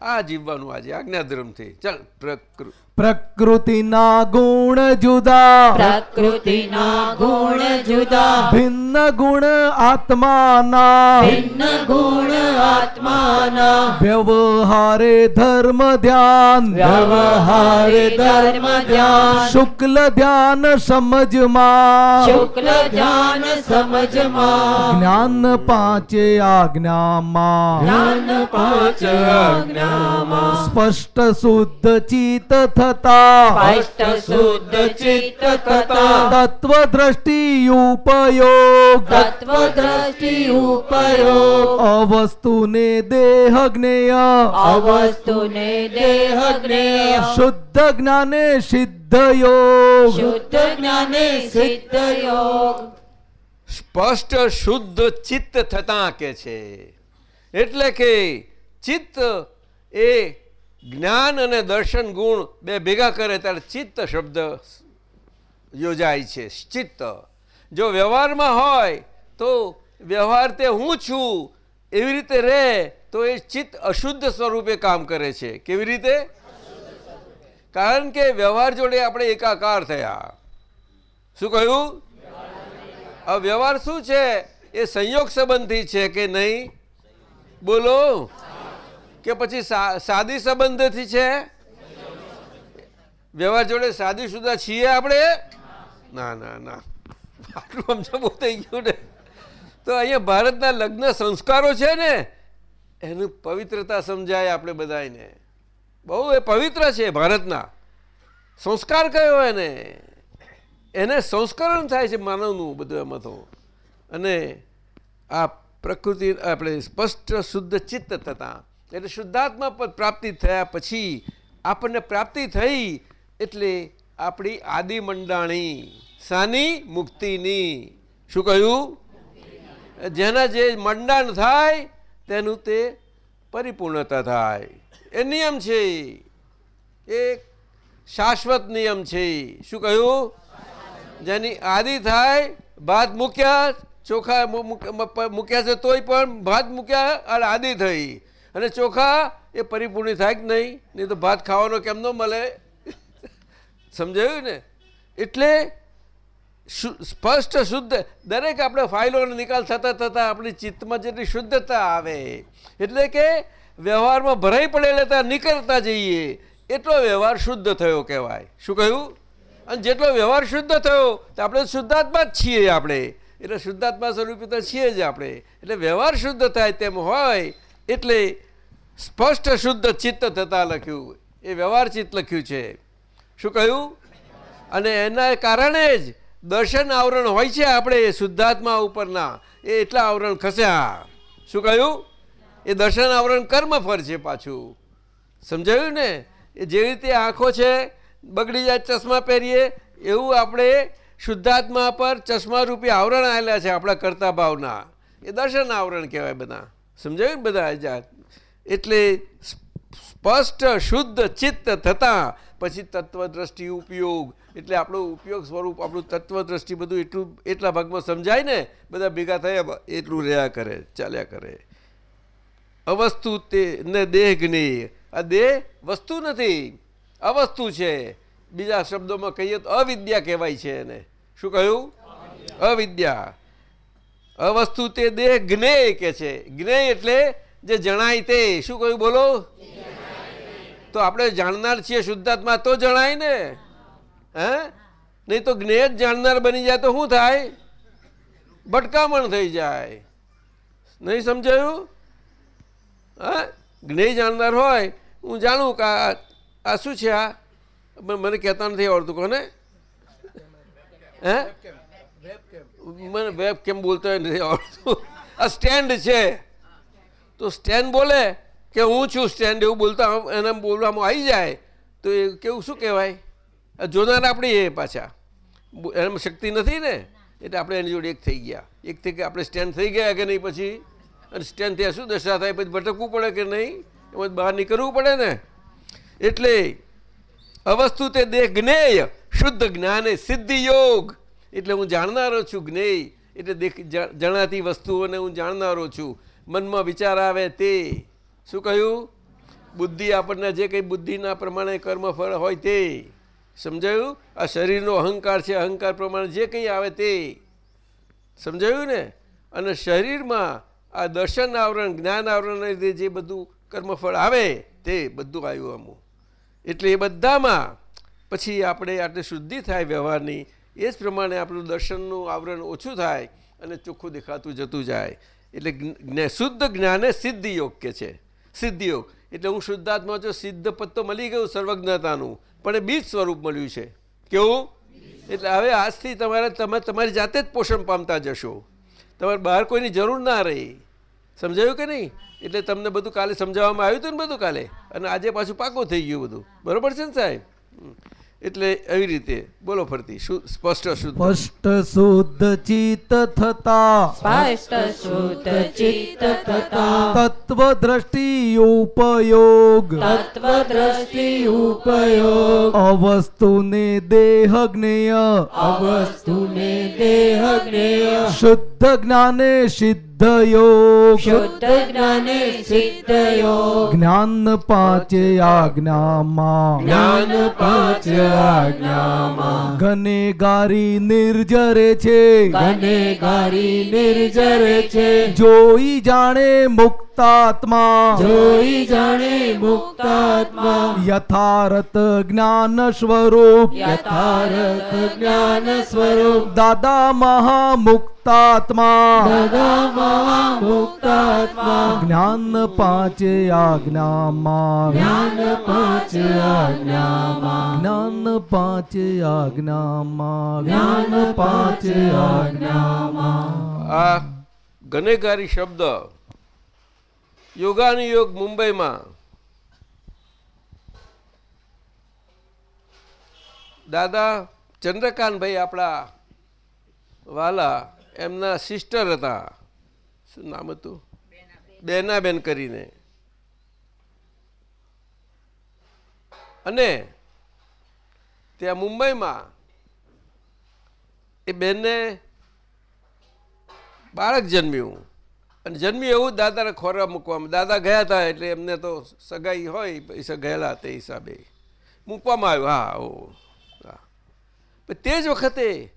આ જીવવાનું આજે આજ્ઞાધર્મથી. ચાલ પ્રકૃતિ પ્રકૃતિના ગુણ જુદા. પ્રકૃતિના ગુણ જુદા. ભિન્ન ગુણ આત્માના. ભિન્ન ગુણ આત્માના. વ્યવહારે ધર્મ ધ્યાન. વ્યવહારે ધર્મ ધ્યાન. શુક્લ ધ્યાન સમજમાં. શુક્લ ધ્યાન સમજમાં. જ્ઞાન પાંચે આજ્ઞામાં. જ્ઞાન પાંચે આજ્ઞામાં. સ્પષ્ટ શુદ્ધ ચિત્ત થતા સ્પષ્ટ શુદ્ધ ચિત્ત થતા તત્વ દ્રષ્ટિ ઉપયોગ તત્વ દ્રષ્ટિ ઉપયોગ અવસ્તુને દેહ જ્ઞેય અવસ્તુને દેહ જ્ઞેય શુદ્ધ જ્ઞાને સિદ્ધ યોગ શુદ્ધ જ્ઞાને સિદ્ધ યોગ સ્પષ્ટ શુદ્ધ ચિત્ત થતા કે છે એટલે કે ચિત્ત એ જ્ઞાન અને દર્શન ગુણ બે ભેગા કરે ત્યારે ચિત્ત શબ્દ યોજાય છે, ચિત્ત. જો વ્યવહારમાં હોય તો વ્યવહાર તે હું છું એવી રીતે રહે તો એ ચિત્ત અશુદ્ધ સ્વરૂપે કામ કરે છે. કેવી રીતે? કારણ કે વ્યવહાર જોડે આપણે એકાકાર થયા. શું કહ્યું? આ વ્યવહાર શું છે? એ સંયોગ સંબંધી છે કે નહીં? બોલો. કે પછી સાદી સંબંધથી છે? વ્યવહાર જોડે સાદી સુધા છીએ આપણે? ના ના ના. આટલું સમજો થઈ ગયું ને. તો અહીંયા ભારતના લગ્ન સંસ્કારો છે ને, એનું પવિત્રતા સમજાય આપણે બધાને બહુ એ પવિત્ર છે ભારતના. સંસ્કાર કયો એને? એને સંસ્કરણ થાય છે માનવનું બધું એમાં તો. અને આ પ્રકૃતિ, આપણે સ્પષ્ટ, શુદ્ધ ચિત્ત થતા એટલે શુદ્ધાત્મા પર પ્રાપ્તિ થયા પછી આપણને પ્રાપ્તિ થઈ એટલે આપણી આદિ મંડાણી, સાની મુક્તિની. શું કહ્યું? જેના જે મંડાણ થાય, તેનું તે પરિપૂર્ણતા થાય. એ નિયમ છે. એ શાશ્વત નિયમ છે. શું કહ્યું? જેની આદિ થાય, ભાત મૂક્યા, ચોખા મૂક્યા છે તોય પણ ભાત મૂક્યા અને આદિ થઈ. અને ચોખા એ પરિપૂર્ણ થાય કે નહીં? નહીં તો ભાત ખાવાનો કેમ ન મળે? સમજાયું ને? એટલે સ્પષ્ટ શુદ્ધ, દરેક આપણે ફાઇલોનો નિકાલ થતાં થતાં આપણી ચિત્તમાં જેટલી શુદ્ધતા આવે, એટલે કે વ્યવહારમાં ભરાઈ પડેલા નીકળતા જઈએ, એટલો વ્યવહાર શુદ્ધ થયો કહેવાય. શું કહ્યું? અને જેટલો વ્યવહાર શુદ્ધ થયો, તો આપણે શુદ્ધાત્મા જ છીએ આપણે. એટલે શુદ્ધાત્મા સ્વરૂપે તો છીએ જ આપણે. એટલે વ્યવહાર શુદ્ધ થાય તેમ હોય એટલે સ્પષ્ટ શુદ્ધ ચિત્ત થતાં લખ્યું એ વ્યવહાર ચિત્ત લખ્યું છે. શું કહ્યું? અને એના કારણે જ દર્શન આવરણ હોય છે આપણે શુદ્ધાત્મા ઉપરના. એ એટલા આવરણ ખસ્યા. શું કહ્યું? એ દર્શન આવરણ કર્મ ફર છે પાછું. સમજાયું ને? એ જેવી રીતે આંખો છે, બગડી જાય, ચશ્મા પહેરીએ, એવું આપણે શુદ્ધાત્મા પર ચશ્મા રૂપી આવરણ આવેલા છે આપણા કરતા ભાવના એ દર્શન આવરણ કહેવાય બધા. સમજાયું બધા જાત એટલે સ્પષ્ટ, શુદ્ધ ચિત્ત થતાં પછી તત્વદ્રષ્ટિ ઉપયોગ. એટલે આપણો ઉપયોગ સ્વરૂપ, આપણું તત્વદ્રષ્ટિ બધું એટલું, એટલા ભાગમાં સમજાય ને, બધા ભેગા થયા એટલું રહ્યા કરે, ચાલ્યા કરે. અવસ્તુ તે, ને દેહ જ્ઞેય. આ દેહ વસ્તુ નથી, અવસ્તુ છે. બીજા શબ્દોમાં કહીએ તો અવિદ્યા કહેવાય છે એને. શું કહ્યું? અવિદ્યા. અવસ્તુ તે દેહ જ્ઞેય કે છે? જ્ઞેય એટલે જે જણાય તે. શું કહ્યું બોલો? તો આપણે જાણનાર છીએ શુદ્ધાત્મા તો જણાય ને. હે? નહીં તો જ્ઞેય જ જાણનાર બની જાય તો શું થાય? ભટકામણ થઈ જાય. નહીં સમજાયું? હા? જ્ઞેય જાણનાર હોય. હું જાણું કે આ શું છે આ? મને કહેતા નથી આવડતું કોને? હે? મને વેબ કેમ બોલતો હોય નથી આવડતું? આ સ્ટેન્ડ છે. તો સ્ટેન્ડ બોલે કે હું છું સ્ટેન્ડ એવું બોલતા એને બોલવામાં આવી જાય. તો એ કેવું શું કહેવાય? જોનાર આપણી એ પાછા. એમ શક્તિ નથી ને? એટલે આપણે એની જોડે એક થઈ ગયા. એક થઈ ગયા આપણે સ્ટેન્ડ થઈ ગયા કે નહીં પછી? અને સ્ટેન્ડ થયા શું? દશા થાય પછી ભટકવું પડે કે નહીં? એમાં બહાર નીકળવું પડે ને? એટલે અવસ્તુ તે દેહ જ્ઞેય, શુદ્ધ જ્ઞાને સિદ્ધિ યોગ. એટલે હું જાણનારો છું જ્ઞેય. એટલે દેખ જણાતી વસ્તુઓને હું જાણનારો છું. મનમાં વિચાર આવે તે. શું કહ્યું? બુદ્ધિ આપણને જે કંઈ બુદ્ધિના પ્રમાણે કર્મફળ હોય તે. સમજાયું? આ શરીરનો અહંકાર છે, અહંકાર પ્રમાણે જે કંઈ આવે તે. સમજાયું ને? અને શરીરમાં આ દર્શન આવરણ, જ્ઞાન આવરણને લીધે જે બધું કર્મફળ આવે તે બધું આવ્યું અમુક. એટલે એ બધામાં પછી આપણે આટલી શુદ્ધિ થાય વ્યવહારની એ જ પ્રમાણે આપણું દર્શનનું આવરણ ઓછું થાય અને ચોખ્ખું દેખાતું જતું જાય. એટલે શુદ્ધ જ્ઞાને સિદ્ધ યોગ કે છે સિદ્ધિયોગ એટલે હું શુદ્ધાત્મા છું, સિદ્ધ પદ તો મળી ગયું સર્વજ્ઞતાનું, પણ એ બીજ સ્વરૂપ મળ્યું છે. કેવું? એટલે હવે આજથી તમારે, તમે તમારી જાતે જ પોષણ પામતા જશો. તમારે બહાર કોઈની જરૂર ના રહી. સમજાયું કે નહીં? એટલે તમને બધું કાલે સમજાવવામાં આવ્યું હતું ને બધું કાલે? અને આજે પાછું પાકું થઈ ગયું બધું. બરોબર છે ને સાહેબ. એટલે એવી રીતે. બોલો ફરતી શું સ્પષ્ટ શુદ્ધ? સ્પષ્ટ શુદ્ધ ચિત્ત થતા. સ્પષ્ટ શુદ્ધ ચિત્ત થતા. તત્વ દ્રષ્ટિ ઉપયોગ. તત્વ દ્રષ્ટિ ઉપયોગ. અવસ્તુને દેહ જ્ઞેય. અવસ્તુને દેહ જ્ઞેય. શુદ્ધ જ્ઞાને સિદ્ધ યોગ શુદ્ધ જ્ઞાને સિદ્ધ યોગ જ્ઞાન પાંચે આજ્ઞામાં જ્ઞાન પાંચ આજ્ઞામાં ગનેગારી નિર્જરે છે ઘને ગારી નિર્જરે છે જોઈ જાણે મુક્તાત્મા. જોઈ જાણે મુક્તાત્મા. યથારથ જ્ઞાન સ્વરૂપ. યથાર્થ જ્ઞાન સ્વરૂપ. દાદા મહામુક્તાત્મા. દાદા મુક્તાત્મા જ્ઞાન પાંચે આજ્ઞામાં. જ્ઞાન પાંચ આજ્ઞામાં. જ્ઞાન પાંચે આજ્ઞામાં. જ્ઞાન પાંચ આજ્ઞામાં. આ ગનેગારી શબ્દ યોગાની યોગ મુંબઈમાં. દાદા ચંદ્રકાંતભાઈ આપણા વાલા, એમના સિસ્ટર હતા. શું નામ હતું? બેનાબેન કરીને. અને ત્યાં મુંબઈમાં એ બેનને બાળક જન્મ્યું. અને જન્મી એવું દાદાને ખોરા મૂકવામાં. દાદા ગયા હતા એટલે એમને તો સગાઈ હોય પૈસા ગયેલા તે હિસાબે. મૂકવામાં આવ્યું, હા, ઓ, હા. તે જ વખતે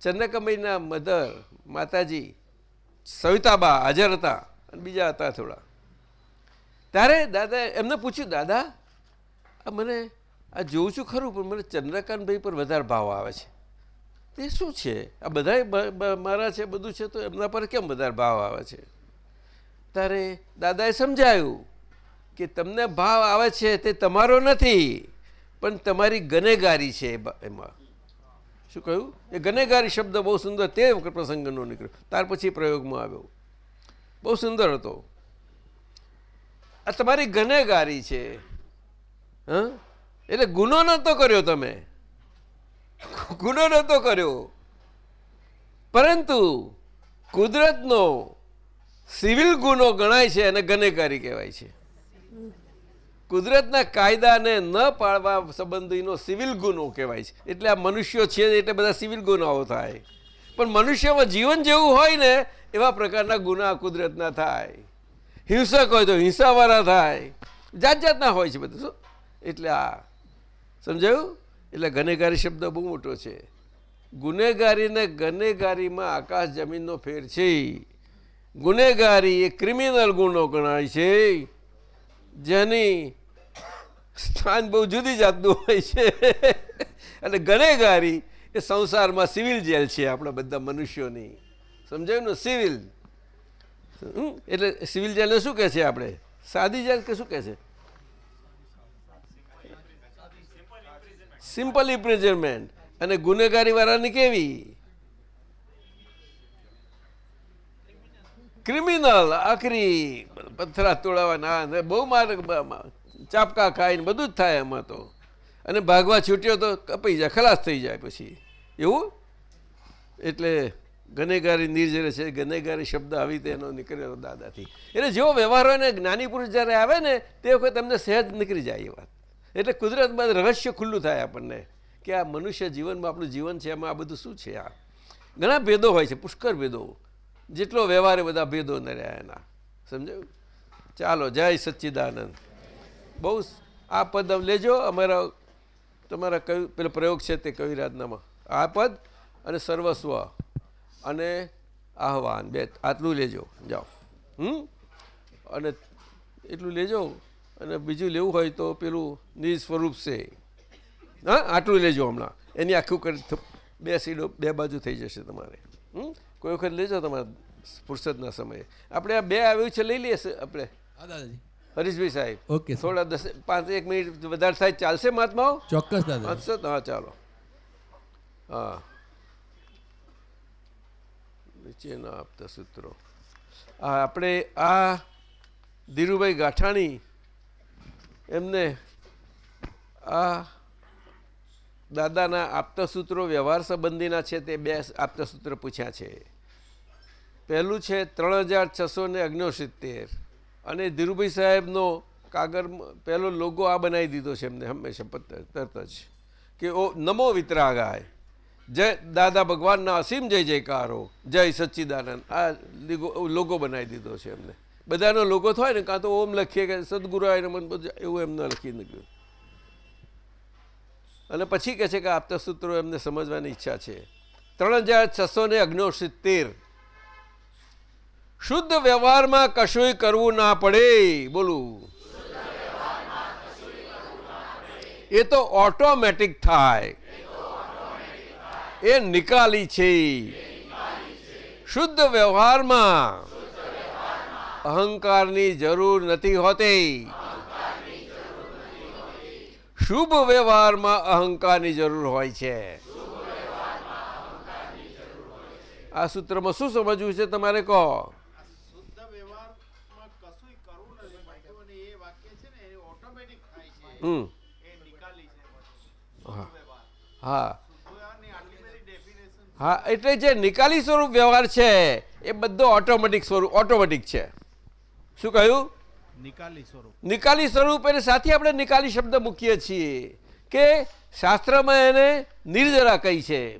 ચંદ્રકમઈના મધર માતાજી સવિતાબા હાજર હતા અને બીજા હતા થોડા. ત્યારે દાદા એમને પૂછ્યું, દાદા, આ મને, આ જોઉં છું ખરું, પણ મને ચંદ્રકાંતભાઈ પર વધારે ભાવ આવે છે. તે શું છે? આ બધા મારા છે, બધું છે, તો એમના પર કેમ વધારે ભાવ આવે છે? ત્યારે દાદાએ સમજાયું કે તમને ભાવ આવે છે તે તમારો નથી, પણ તમારી ગનેગારી છે એમાં. શું કહ્યું? એ ગનેગારી શબ્દ બહુ સુંદર તે પ્રસંગનો નીકળ્યો. ત્યાર પછી પ્રયોગમાં આવ્યો. બહુ સુંદર હતો. આ તમારી ગનેગારી છે, હં? એટલે ગુનો નહોતો કર્યો તમે. ગુનો નહોતો કર્યો. પરંતુ કુદરતનો સિવિલ ગુનો ગણાય છે અને ગનેકારી કહેવાય છે. કુદરતના કાયદાને ન પાળવા સંબંધીનો સિવિલ ગુનો કહેવાય છે. એટલે આ મનુષ્યો છે એટલે બધા સિવિલ ગુનાઓ થાય. પણ મનુષ્યમાં જીવન જેવું હોય ને એવા પ્રકારના ગુના કુદરતના થાય. હિંસક હોય તો હિંસાવાળા થાય. જાત જાતના હોય છે બધું, શું? એટલે આ, સમજાયું? એટલે ગનેગારી શબ્દ બહુ મોટો છે. ગુનેગારી ને ગનેગારીમાં આકાશ જમીનનો ફેર છે. ગુનેગારી એ ક્રિમિનલ ગુનો ગણાય છે. જેની સ્થાન બહુ જુદી જાતનું હોય છે. અને ગનેગારી એ સંસારમાં સિવિલ જેલ છે આપણા બધા મનુષ્યોની. સમજાયું ને? સિવિલ? એટલે સિવિલ જેલને શું કહે છે આપણે? સાદી જેલ કે શું કહે છે? સિમ્પલ ઇમ્પ્રિઝનમેન્ટ અને ગુનેગારી વાળાની કેવી? ક્રિમિનલ આખરી પથરા તોડાવાના બહુ માર ચાપકા ખાઈને બધું જ થાય એમાં તો. અને ભાગવા છૂટ્યો તો કપાઈ જાય, ખલાસ થઈ જાય પછી. એવું? એટલે ગનેગારી નિર્જરે છે, ગનેગારી શબ્દ આવી રીતે એનો નીકળ્યો દાદાથી. એટલે જેવો વ્યવહાર હોય ને, જ્ઞાની પુરુષ જ્યારે આવે ને, તે વખતે તમને સહેજ નીકળી જાય એ વાત. એટલે કુદરતમાં રહસ્ય ખુલ્લું થાય આપણને કે આ મનુષ્ય જીવનમાં આપણું જીવન છે, એમાં આ બધું શું છે આ? ઘણા ભેદો હોય છે, પુષ્કળ ભેદો. જેટલો વ્યવહાર બધા ભેદો ન રહ્યા એના. સમજાયું? ચાલો, જય સચ્ચિદાનંદ. બહુ આ પદ લેજો, અમારા તમારા કયું પેલો પ્રયોગ છે તે કવિરાજનામાં. આ પદ અને સર્વસ્વ અને આહવાન. બે આટલું લેજો. જાઓ. હમ? અને એટલું લેજો. અને બીજું લેવું હોય તો પેલું નિજ સ્વરૂપ છે. હા આટલું લેજો હમણાં. એની આખું કરી બે સીડો બે બાજુ થઈ જશે તમારે. કોઈ વખત લેજો તમારે ફુરસદના સમયે. આપણે આ બે આવ્યું છે લઈ લઈએ આપણે. દાદાજી. હરીશભાઈ સાહેબ. ઓકે થોડા દસ પાંચ એક મિનિટ વધારે થાય ચાલશે મહાત્માઓ? ચોક્કસ પાંચસો હા ચાલો. હા. નીચેના આપતા સૂત્રો. આપણે આ ધીરુભાઈ ગાંઠાણી એમને આ દાદાના આપતસૂત્રો, વ્યવહાર સંબંધીના છે તે બે આપતા પૂછ્યા છે. પહેલું છે ત્રણ હજાર છસો ને અગ્નોસિત્તેર અને ધીરુભાઈ સાહેબનો કાગળ પહેલો લોગો આ બનાવી દીધો છે એમને હંમેશા તરત જ કે, ઓ, નમો વિતરાગાય. જય દાદા ભગવાનના અસીમ જય જયકારો. જય સચ્ચિદાનંદ. આ લોગો બનાવી દીધો છે એમને. બધાનો લોકો થાય ને, કાં તો ઓમ લખીએ કે સદગુરુઆય નમઃ બધું, એવું એમને લખી નીકળ્યું અને પછી કહે છે કે આપતા સૂત્રો એમને સમજવાની ઈચ્છા છે. ત્રણ હજાર છસો ને સિત્તેર શુદ્ધ વ્યવહારમાં કશુંય કરવું ના પડે, બોલું. એ તો ઓટોમેટિક થાય. એ નિકાલી છે. શુદ્ધ વ્યવહારમાં અહંકારની જરૂર નથી હોતી. શુભ વ્યવહારમાં અહંકારની જરૂર હોય છે. આ સૂત્રમાં શું સમજવું છે તમારે કહો. હા. હા. એટલે જે નિકાલી સ્વરૂપ વ્યવહાર છે, એ બધો ઓટોમેટિક સ્વરૂપ ઓટોમેટિક છે. શું કહ્યું? નિકાલી સ્વરૂપ. નિકાલી સ્વરૂપ એને સાથે આપણે નિકાલી શબ્દ મૂકીએ છીએ કે શાસ્ત્રમાં એને નિર્જરા કહી છે.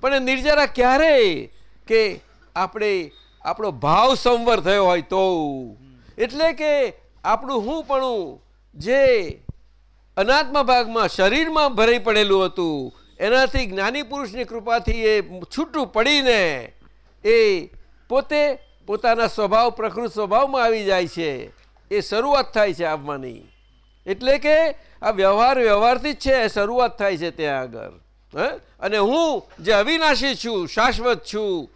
પણ એ નિર્જરા ક્યારે? કે આપણે આપણો ભાવ સંવર થયો હોય તો. એટલે કે આપણું હું પણ જે અનાત્મા ભાગમાં શરીરમાં ભરાઈ પડેલું હતું એનાથી જ્ઞાની પુરુષની કૃપાથી એ છૂટું પડીને એ પોતે પોતાના સ્વભાવ, પ્રકૃત સ્વભાવમાં આવી જાય છે. એ શરૂઆત થાય છે આવવાની. એટલે કે આ વ્યવહાર વ્યવહારથી જ છે શરૂઆત થાય છે ત્યાં આગળ. હે? અને હું જે અવિનાશી છું, શાશ્વત છું,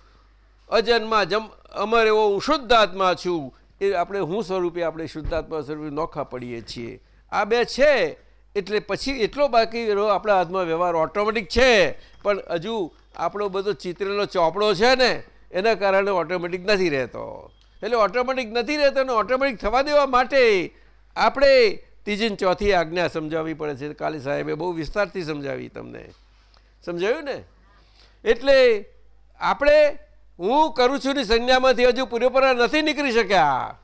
અજન્મા, જમ, અમર એવો હું શુદ્ધ આત્મા છું, એ આપણે હું સ્વરૂપે આપણે શુદ્ધાત્મા સ્વરૂપે નોખા પડીએ છીએ. આ બે છે, એટલે પછી એટલો બાકી આપણા હાથમાં વ્યવહાર ઓટોમેટિક છે. પણ હજુ આપણો બધો ચિત્રેલો ચોપડો છે ને એના કારણે ઓટોમેટિક નથી રહેતો. એટલે ઓટોમેટિક નથી રહેતો અને ઓટોમેટિક થવા દેવા માટે આપણે ત્રીજી ચોથી આજ્ઞા સમજાવવી પડે છે. કાલે સાહેબે બહુ વિસ્તારથી સમજાવી તમને. સમજાયું ને? એટલે આપણે હું કરું છું ની સંજ્ઞામાંથી હજુ પૂરેપૂરા નથી નીકળી શક્યા.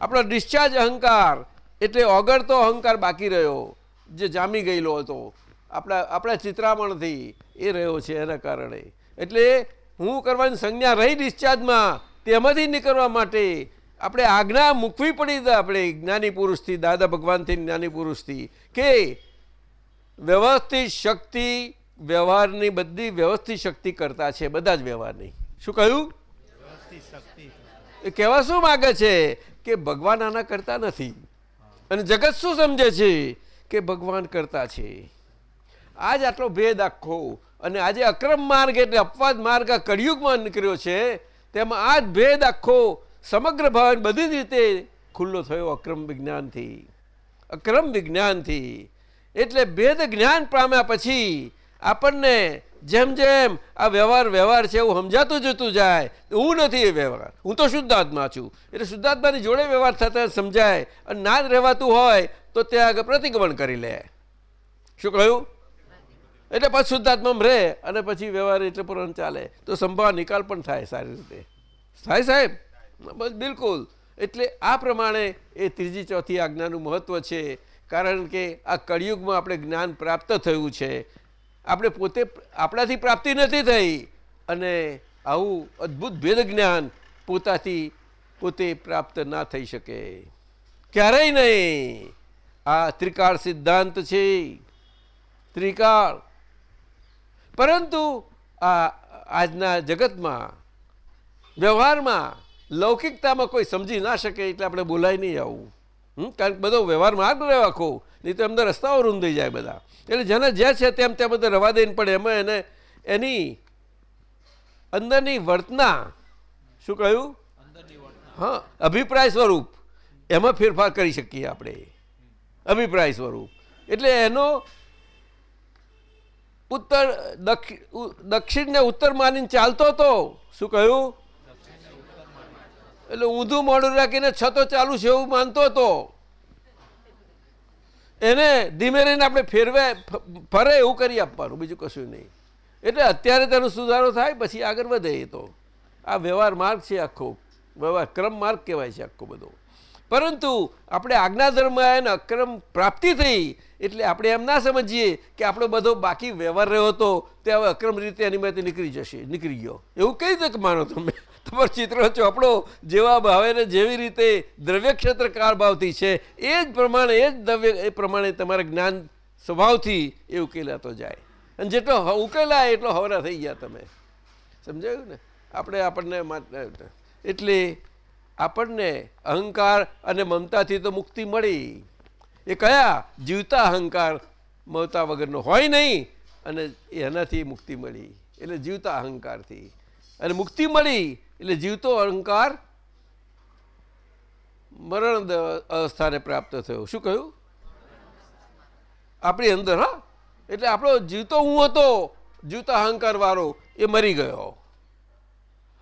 આપણો ડિસ્ચાર્જ અહંકાર એટલે ઓગળતો અહંકાર બાકી રહ્યો. જે જામી ગયેલો હતો. આપણા આપણા ચિત્રામણથી એ રહ્યો છે એના કારણે. એટલે હું કરવાની સંજ્ઞા રહી ડિસ્ચાર્જમાં તેમાંથી નીકળવા માટે આપણે આજ્ઞા મૂકવી પડી આપણે જ્ઞાની પુરુષથી દાદા ભગવાનથી જ્ઞાની પુરુષથી કે વ્યવસ્થિત શક્તિ વ્યવહારની બધી વ્યવસ્થિત શક્તિ કરતા છે બધા જ વ્યવહારની. શું કહ્યું? શક્તિ એ કહેવા શું માગે છે? કે ભગવાન આના કરતા નથી. અને જગત શું સમજે છે? કે ભગવાન કરતા છે. આજ આટલો ભેદ આખો અને આજે અક્રમ માર્ગ એટલે અપવાદ માર્ગ આ કળિયુગમાં નીકળ્યો છે, તેમાં આ જ ભેદ આખો સમગ્ર ભાવ બધી જ રીતે ખુલ્લો થયો અક્રમ વિજ્ઞાનથી. અક્રમ વિજ્ઞાનથી. એટલે ભેદ જ્ઞાન પામ્યા પછી આપણને જેમ જેમ આ વ્યવહાર વ્યવહાર છે એવું સમજાતું જતું જાય, હું નથી એ વ્યવહાર, હું તો શુદ્ધાત્મા છું. એટલે શુદ્ધાત્માની જોડે વ્યવહાર થતા સમજાય અને ના રહેવાતું હોય તો ત્યાં આગળ પ્રતિક્રમણ કરી લે. શું કહ્યું? એટલે પછી શુદ્ધાત્મામાં રહે અને પછી વ્યવહાર એટલે પૂરણ ચાલે. તો સંભાવ નિકાલ પણ થાય સારી રીતે. થાય સાહેબ? બિલકુલ. એટલે આ પ્રમાણે એ ત્રીજી ચોથી આજ્ઞાનું મહત્વ છે. કારણ કે આ કળિયુગમાં આપણે જ્ઞાન પ્રાપ્ત થયું છે. આપણે પોતે આપણાથી પ્રાપ્તિ નથી થઈ. અને આવું અદ્ભુત ભેદ જ્ઞાન પોતાથી પોતે પ્રાપ્ત ના થઈ શકે. ક્યારેય નહીં. આ ત્રિકાળ સિદ્ધાંત છે. ત્રિકાળ. પરંતુ આ આજના જગતમાં વ્યવહારમાં લૌકિકતામાં કોઈ સમજી ના શકે એટલે આપણે બોલાય નહીં આવું? કારણ કે બધો વ્યવહાર માર્ગ રહ્યો આખો નહીં તો એમને રસ્તાઓ રૂંધાઈ જાય બધા. એટલે જેને જે છે તેમ ત્યાં બધા રવા દઈને પડે. એમાં એને એની અંદરની વર્તના શું કહ્યું? હા અભિપ્રાય સ્વરૂપ. એમાં ફેરફાર કરી શકીએ આપણે. અભિપ્રાય સ્વરૂપ. એટલે એનો ઉત્તર, દક્ષિ- દક્ષિણને ઉત્તર માનીને ચાલતો હતો શું કહ્યું? એટલે ઊંધું મોડું રાખીને છતો ચાલુ છે એવું માનતો હતો એને ધીમે રહીને આપણે ફેરવે ફરે એવું કરી આપવાનું, બીજું કશું નહીં. એટલે અત્યારે તેનો સુધારો થાય, પછી આગળ વધે એ તો. આ વ્યવહાર માર્ગ છે આખો. વ્યવહાર, ક્રમ માર્ગ કહેવાય છે આખો બધો. પરંતુ આપણે આજ્ઞા ધર્મ અને અક્રમ પ્રાપ્તિ થઈ એટલે આપણે એમ ના સમજીએ કે આપણો બધો બાકી વ્યવહાર રહ્યો હતો, તે હવે અક્રમ રીતે એની નીકળી જશે, નીકળી ગયો. એવું કઈ રીતે માનો તમે? તમારો ચિત્ર ચોપડો જેવા ભાવે ને જેવી રીતે દ્રવ્ય ક્ષેત્ર કાળ ભાવથી છે, એ જ પ્રમાણે, એ જ દ્રવ્ય, એ પ્રમાણે તમારા જ્ઞાન સ્વભાવથી એ ઉકેલાતો જાય. અને જેટલો ઉકેલાય એટલો હવરા થઈ ગયા તમે. સમજાયું ને? આપણે આપણને એટલે આપણને અહંકાર અને મમતાથી તો મુક્તિ મળી. એ કયા? જીવતા અહંકાર મળતા વગરનો હોય નહીં અને એનાથી મુક્તિ મળી. એટલે જીવતા અહંકારથી. અને મુક્તિ મળી એટલે જીવતો અહંકાર મરણ અવસ્થાને પ્રાપ્ત થયો. શું કહ્યું? આપણી અંદર, હા? એટલે આપણો જીવતો હું હતો, જીવતા અહંકાર વાળો એ મરી ગયો.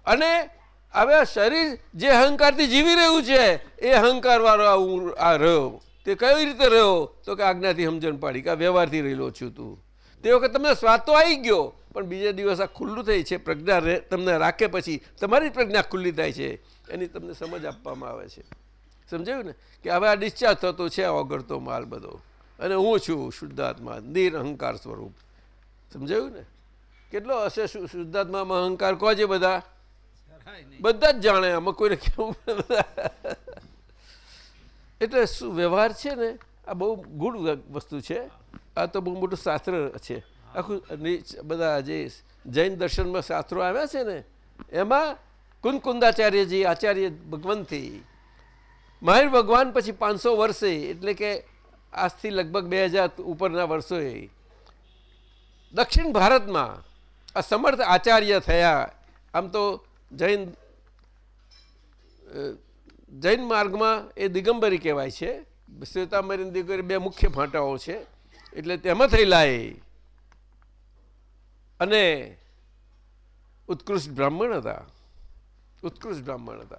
અને હવે શરીર જે અહંકારથી જીવી રહ્યું છે, એ અહંકાર વાળો આ હું આ રહ્યો. તે કઈ રીતે રહ્યો? તો કે આજ્ઞાથી સમજણ પાડી કે આ વ્યવહારથી રહેલો છું તું. તે વખત તમને સ્વાદ તો આવી ગયો પણ બીજા દિવસ આ ખુલ્લું થઈ છે પ્રજ્ઞા તમને રાખે પછી તમારી પ્રજ્ઞા ખુલ્લી થાય છે. એની તમને સમજ આપવામાં આવે છે. સમજાયું ને? કે હવે આ ડિસ્ચાર્જ થતો છે આ ઓગળતો માલ બધો. અને હું છું શુદ્ધાત્મા નિરહંકાર સ્વરૂપ. સમજાયું ને? કેટલો હશે શુદ્ધાત્મામાં અહંકાર? કહો છે બધા બધા જ જાણે આમાં કોઈને કેવું એટલે વ્યવહાર છે ને? આ બહુ ગુડ વસ્તુ છે. આ તો બહુ મોટું શાસ્ત્ર છે. આખું બધા જે જૈન દર્શનમાં શાસ્ત્રો આવ્યા છે ને, એમાં કુંદકુંદાચાર્યજી આચાર્ય ભગવાનથી મહાવીર ભગવાન પછી પાંચસો વર્ષે, એટલે કે આજથી લગભગ બે હજાર ઉપરના વર્ષોએ, દક્ષિણ ભારતમાં આ સમર્થ આચાર્ય થયા. આમ તો જૈન જૈન માર્ગમાં એ દિગંબરી કહેવાય છે. શ્વેતાંબરી દિગંબરી બે મુખ્ય ફાંટાઓ છે. એટલે તેમાં થયેલા અને ઉત્કૃષ્ટ બ્રાહ્મણ હતા. ઉત્કૃષ્ટ બ્રાહ્મણ હતા.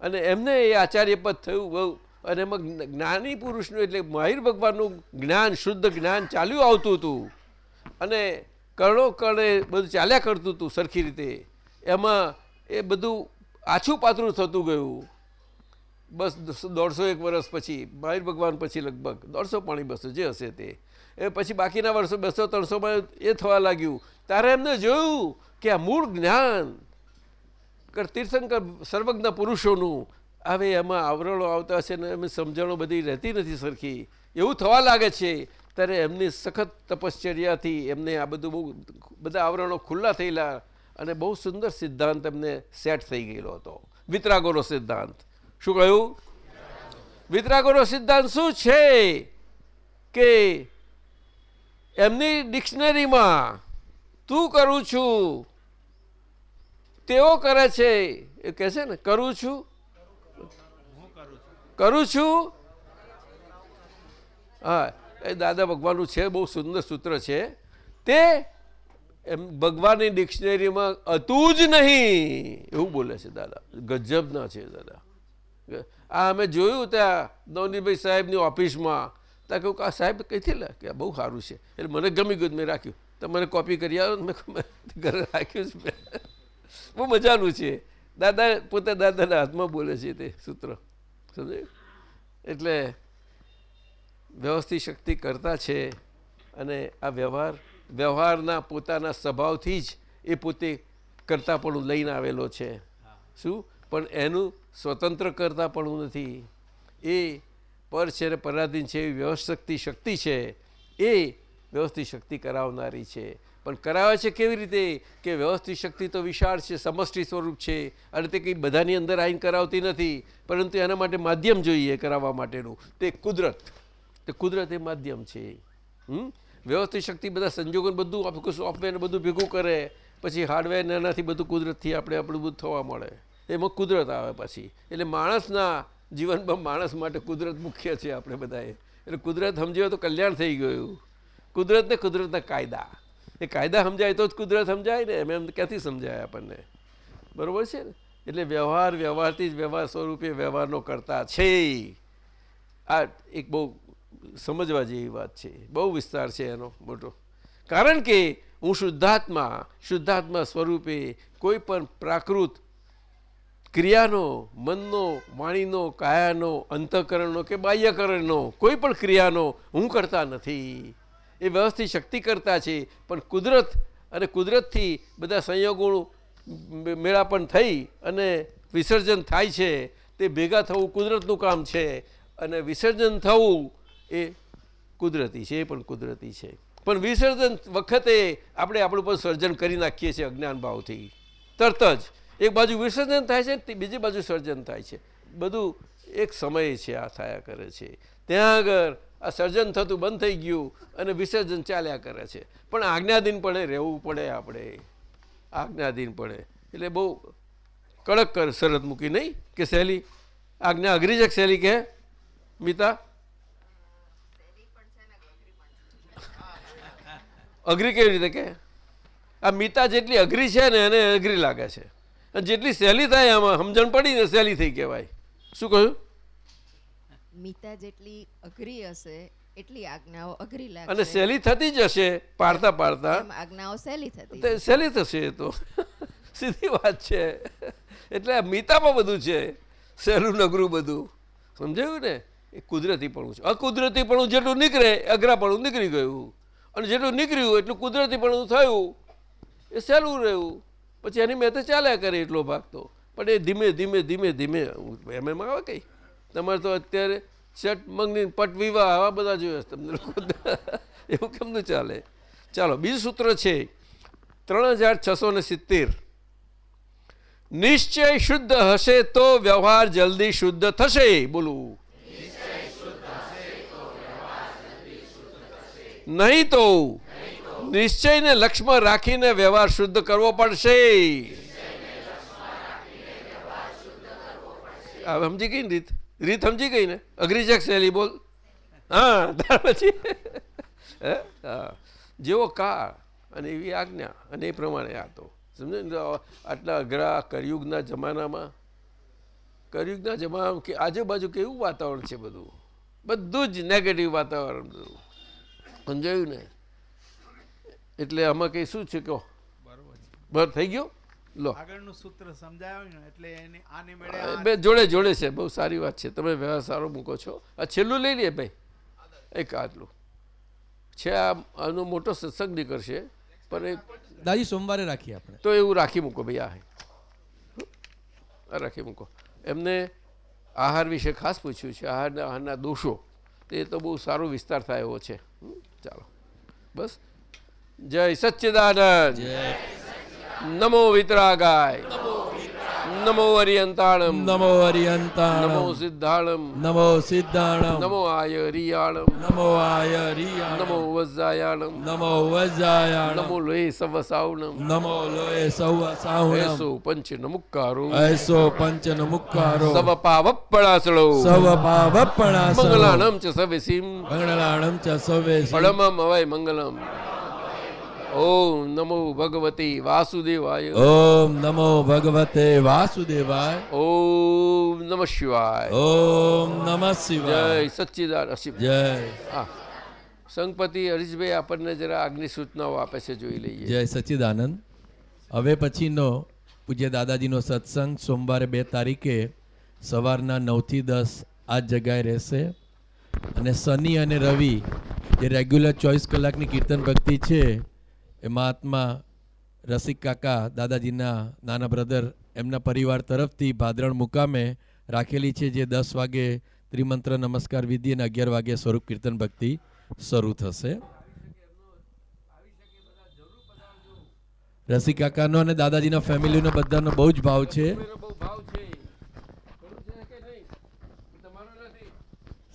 અને એમને એ આચાર્ય પદ થયું બહુ અને એમાં જ્ઞાની પુરુષનું એટલે માહિર ભગવાનનું જ્ઞાન, શુદ્ધ જ્ઞાન ચાલ્યું આવતું હતું. અને કરણો કરણે બધું ચાલ્યા કરતું હતું સરખી રીતે. એમાં એ બધું આછું પાતળું થતું ગયું. બસ દોઢસો એક વર્ષ પછી મહાવીર ભગવાન પછી લગભગ દોઢસો પાણી બસો જે હશે તે. એ પછી બાકીના વર્ષો બસો ત્રણસોમાં એ થવા લાગ્યું. ત્યારે એમને જોયું કે આ મૂળ જ્ઞાન કર તીર્થંકર સર્વજ્ઞ પુરુષોનું હવે એમાં આવરણો આવતા છે ને એમની સમજણો બધી રહેતી નથી સરખી. એવું થવા લાગે છે. ત્યારે એમની સખત તપશ્ચર્યાથી એમને આ બધું બહુ બધા આવરણો ખુલ્લા થયેલા અને બહુ સુંદર સિદ્ધાંત એમને સેટ થઈ ગયેલો હતો. વિતરાગોનો સિદ્ધાંત. શું કહ્યું? વિતરાગોનો સિદ્ધાંત શું છે કે એમની ડિક્શનરીમાં તું કરું છું, તેઓ કરે છે? એ કહે છે ને, કરું છું? કરું છું? હા, એ દાદા ભગવાનનું છે, બહુ સુંદર સૂત્ર છે. તે એમ ભગવાનની ડિક્શનરીમાં હતું જ નહીં, એવું બોલે છે દાદા. ગજબના છે દાદા. આ અમે જોયું ત્યાં નવનીભાઈ સાહેબની ઓફિસમાં. ત્યાં કહું કે આ સાહેબ કઈથી લે કે આ બહુ સારું છે. એટલે મને ગમી ગયું મેં રાખ્યું. તો મને કોપી કરી આવો મેં ઘરે રાખ્યું છે બહુ મજાનું છે. દાદા પોતે દાદાના હાથમાં બોલે છે તે સૂત્ર. સમજાયું? એટલે વ્યવસ્થિત શક્તિ કરતા છે અને આ વ્યવહાર વ્યવહારના પોતાના સ્વભાવથી જ એ પોતે કરતાપણું લઈને આવેલો છે. શું? પણ એનું સ્વતંત્ર કરતા પણ નથી. એ પર છે ને પરાધીન છે એવી વ્યવસ્થિત શક્તિ છે. એ વ્યવસ્થિત શક્તિ કરાવનારી છે. પણ કરાવે છે કેવી રીતે? કે વ્યવસ્થિત શક્તિ તો વિશાળ છે, સમષ્ટિ સ્વરૂપ છે અને તે કંઈ બધાની અંદર આઈન કરાવતી નથી. પરંતુ એના માટે માધ્યમ જોઈએ કરાવવા માટેનું. તે કુદરત. તે કુદરત એ માધ્યમ છે. વ્યવસ્થિત શક્તિ બધા સંજોગો બધું આખું સોફ્ટવેર બધું ભેગું કરે. પછી હાર્ડવેર એનાથી બધું કુદરતથી આપણે આપણું બધું થવા મળે. એમાં કુદરત આવે પછી. એટલે માણસના જીવનમાં માણસ માટે કુદરત મુખ્ય છે આપણે બધાએ. એટલે કુદરત સમજ્યો તો કલ્યાણ થઈ ગયું. કુદરત ને કુદરતના કાયદા. એ કાયદા સમજાય તો જ કુદરત સમજાય ને, એમ એમ ક્યાંથી સમજાય આપણને? બરોબર છે ને? એટલે વ્યવહાર વ્યવહારથી જ વ્યવહાર સ્વરૂપે વ્યવહારનો કરતા છે. આ એક બહુ સમજવા જેવી વાત છે. બહુ વિસ્તાર છે એનો, મોટો. કારણ કે હું શુદ્ધાત્મા શુદ્ધાત્મા સ્વરૂપે કોઈ પણ પ્રાકૃત ક્રિયાનો, મનનો, વાણીનો, કાયાનો, અંતઃકરણનો કે બાહ્યકરણનો, કોઈ પણ ક્રિયાનો હું કરતા નથી. એ વ્યવસ્થિત શક્તિ કરતા છે, પણ કુદરત અને કુદરતથી બધા સંયોગો મેળા મેળાપણ થઈ અને વિસર્જન થાય છે, તે ભેગા થવું કુદરતનું કામ છે અને વિસર્જન થવું એ કુદરતી છે, એ પણ કુદરતી છે. પણ વિસર્જન વખતે આપણે આપણું પણ સર્જન કરી નાખીએ છીએ અજ્ઞાન ભાવથી તરત જ એક બાજુ વિસર્જન થાય છે બીજી બાજુ સર્જન થાય છે. બધું એક સમય છે આ થયા કરે છે. ત્યાં આગળ આ સર્જન થતું બંધ થઈ ગયું અને વિસર્જન ચાલ્યા કરે છે. પણ આજ્ઞાધીન પડે, રહેવું પડે આપણે. આજ્ઞાધીન પડે. એટલે બહુ કડક કર શરત મૂકી નહીં કે સહેલી આજ્ઞા અઘરી છે સહેલી કહે મિતા? અઘરી કેવી રીતે કે? આ મિતા જેટલી અઘરી છે ને એને અઘરી લાગે છે. જેટલી સહેલી થાય આમાં સમજણ પડી ને સહેલી થઈ કહેવાય. શું કહ્યું? મિતા જેટલી અઘરી હશે એટલી આજ્ઞાઓ અઘરી અને સહેલી થતી જ હશે પાડતા પાડતા. આજ્ઞાઓ સહેલી થતી સહેલી થશે તો. સીધી વાત છે. એટલે મિતામાં બધું છે. સહેલું નગરું બધું. સમજાયું ને? એ કુદરતીપણું છે. અકુદરતીપણું જેટલું નીકળે અઘરાપણું નીકળી ગયું. અને જેટલું નીકળ્યું એટલું કુદરતીપણું થયું એ સહેલું રહ્યું. પછી એની મેં તો ચાલ્યા કરે એટલો ભાગ તો. પણ એ ધીમે ધીમે ધીમે ધીમે એમ એમ આવે કઈ. તમારે તો અત્યારે શટ મંગની પટ વિવાહ આવા બધા જોયા તમને લોકો. એવું કેમનું ચાલે? ચાલો, બીજું સૂત્ર છે ત્રણ હજાર છસો ને સિત્તેર. નિશ્ચય શુદ્ધ હશે તો વ્યવહાર જલ્દી શુદ્ધ થશે. બોલું. નહીં તો નિશ્ચયને લક્ષ્યમાં રાખીને વ્યવહાર શુદ્ધ કરવો પડશે. સમજી ગઈ રીત? રીત સમજી ગઈ ને? અઘરી છે કે બોલ? હા, ત્યાર પછી? જેવો કાળ અને એવી આજ્ઞા અને એ પ્રમાણે આ તો. સમજો ને? આટલા અઘરા કરિયુગના જમાનામાં કરિયુગના જમાનામાં કે આજુબાજુ કેવું વાતાવરણ છે બધું? બધું જ નેગેટિવ વાતાવરણ બધું. સમજાયું ને? એટલે આમાં કંઈ શું છે કહો? બરાબર થઈ ગયો? લો. આગળનું સૂત્ર સમજાવ્યું ને એટલે એની આની મેળે બે જોડે જોડે છે બહુ સારી વાત છે. તમે વ્યવહાર સારો મૂકો છો. આ છેલ્લું લઈ લઈએ ભાઈ. એક આટલું. છે આ આનો મોટો સત્સંગ નીકળશે પણ એ દાદી સોમવારે રાખીએ આપણે. તો એવું રાખી મૂકો ભાઈ આ રાખી મૂકો. એમને આહાર વિશે ખાસ પૂછ્યું છે આહારના આહારના દોષો. તે તો બહુ સારો વિસ્તાર થાય એવો છે. હમ, ચાલો. બસ. જય સચ્ચિદાનંદ. નમો વિતરાગાય. નમો હરિયંતાણમ નમો અરિયંતાણમ. નમો સિદ્ધાણમ. નમો સિદ્ધાણમ. નમો આયરિયાણમ. નમો આયરિયાણમ. નમો વજાયાણમ નમો વજ્જાયાણમ નમો લોહી સવસાવણમ નમો લોય સૌ સાહુણમ. એસો પંચ નમુક્કારો એસો પંચ નમુક્કારો સવ પાવપણાસળો સવ પાવપણાસ મંગલાણમ ચ સવિસિમ. મંગલાણમ ચ સવિસિમ. પરમમ અવય મંગલમ. ઓમ નમો ભગવતી વાસુદેવાય. ઓમ નમો ભગવતે વાસુદેવાય. ઓમ નમઃ શિવાય. ઓમ નમઃ જય શિવાય. સચ્ચિદાન અસીમ જય. હા. સંગપતિ હરીશભાઈ આપણને જરા આગની સૂચનાઓ આપે છે જોઈ લઈએ. જય સચ્ચિદાનંદ. હવે પછીનો પૂજ્ય દાદાજીનો સત્સંગ સોમવારે બે તારીખે સવારના નવથી દસ આ જ જગ્યાએ રહેશે. અને શનિ અને રવિ જે રેગ્યુલર ચોવીસ કલાકની કીર્તન ભક્તિ છે એ મહાત્મા રસિક કાકા, દાદાજીના નાના બ્રધર એમના પરિવાર તરફથી ભાદરણ મુકામે રાખેલી છે જે દસ વાગે ત્રિમંત્ર નમસ્કાર વિધિ અને અગિયાર વાગે સ્વરૂપ કીર્તન ભક્તિ શરૂ થશે. રસિક કાકાનો અને દાદાજીના ફેમિલીનો બધાનો બહુ જ ભાવ છે.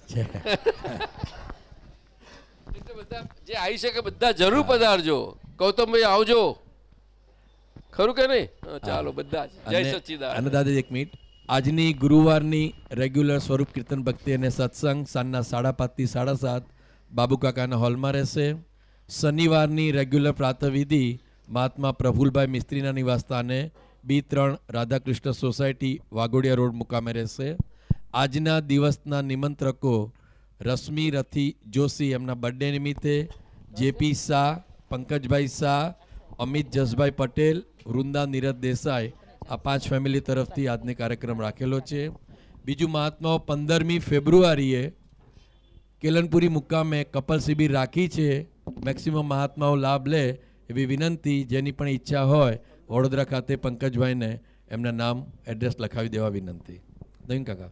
જે આવી શકે બધા જરૂર પધારજો. ગૌતમભાઈ આવજો. ખરું કે નહીં? ચાલો બધા જ. જય અને અને દાદાજી એક મિનિટ. આજની ગુરુવારની રેગ્યુલર સ્વરૂપ કીર્તન ભક્તિ અને સત્સંગ સાંજના સાડા પાંચથી સાડા સાત બાબુ કાકાના હોલમાં રહેશે. શનિવારની રેગ્યુલર પ્રાતવિધિ મહાત્મા પ્રફુલભાઈ મિસ્ત્રીના નિવાસસ્થાને બી ત્રણ રાધાકૃષ્ણ સોસાયટી વાઘોડિયા રોડ મુકામે રહેશે. આજના દિવસના નિમંત્રકો રશ્મિ રથી જોશી એમના બર્થડે નિમિત્તે જેપી શાહ પંકજભાઈ શાહ, અમિત જસભાઈ પટેલ, વૃંદા નીરજ દેસાઈ આ પાંચ ફેમિલી તરફથી આજનો કાર્યક્રમ રાખેલો છે. બીજું મહાત્માઓ પંદરમી ફેબ્રુઆરીએ કેલનપુરી મુકામે કપલ શિબિર રાખી છે. મેક્સિમમ મહાત્માઓ લાભ લે એવી વિનંતી, જેની પણ ઈચ્છા હોય, વડોદરા ખાતે પંકજભાઈને એમના નામ એડ્રેસ લખાવી દેવા વિનંતી. નહીં કાકા.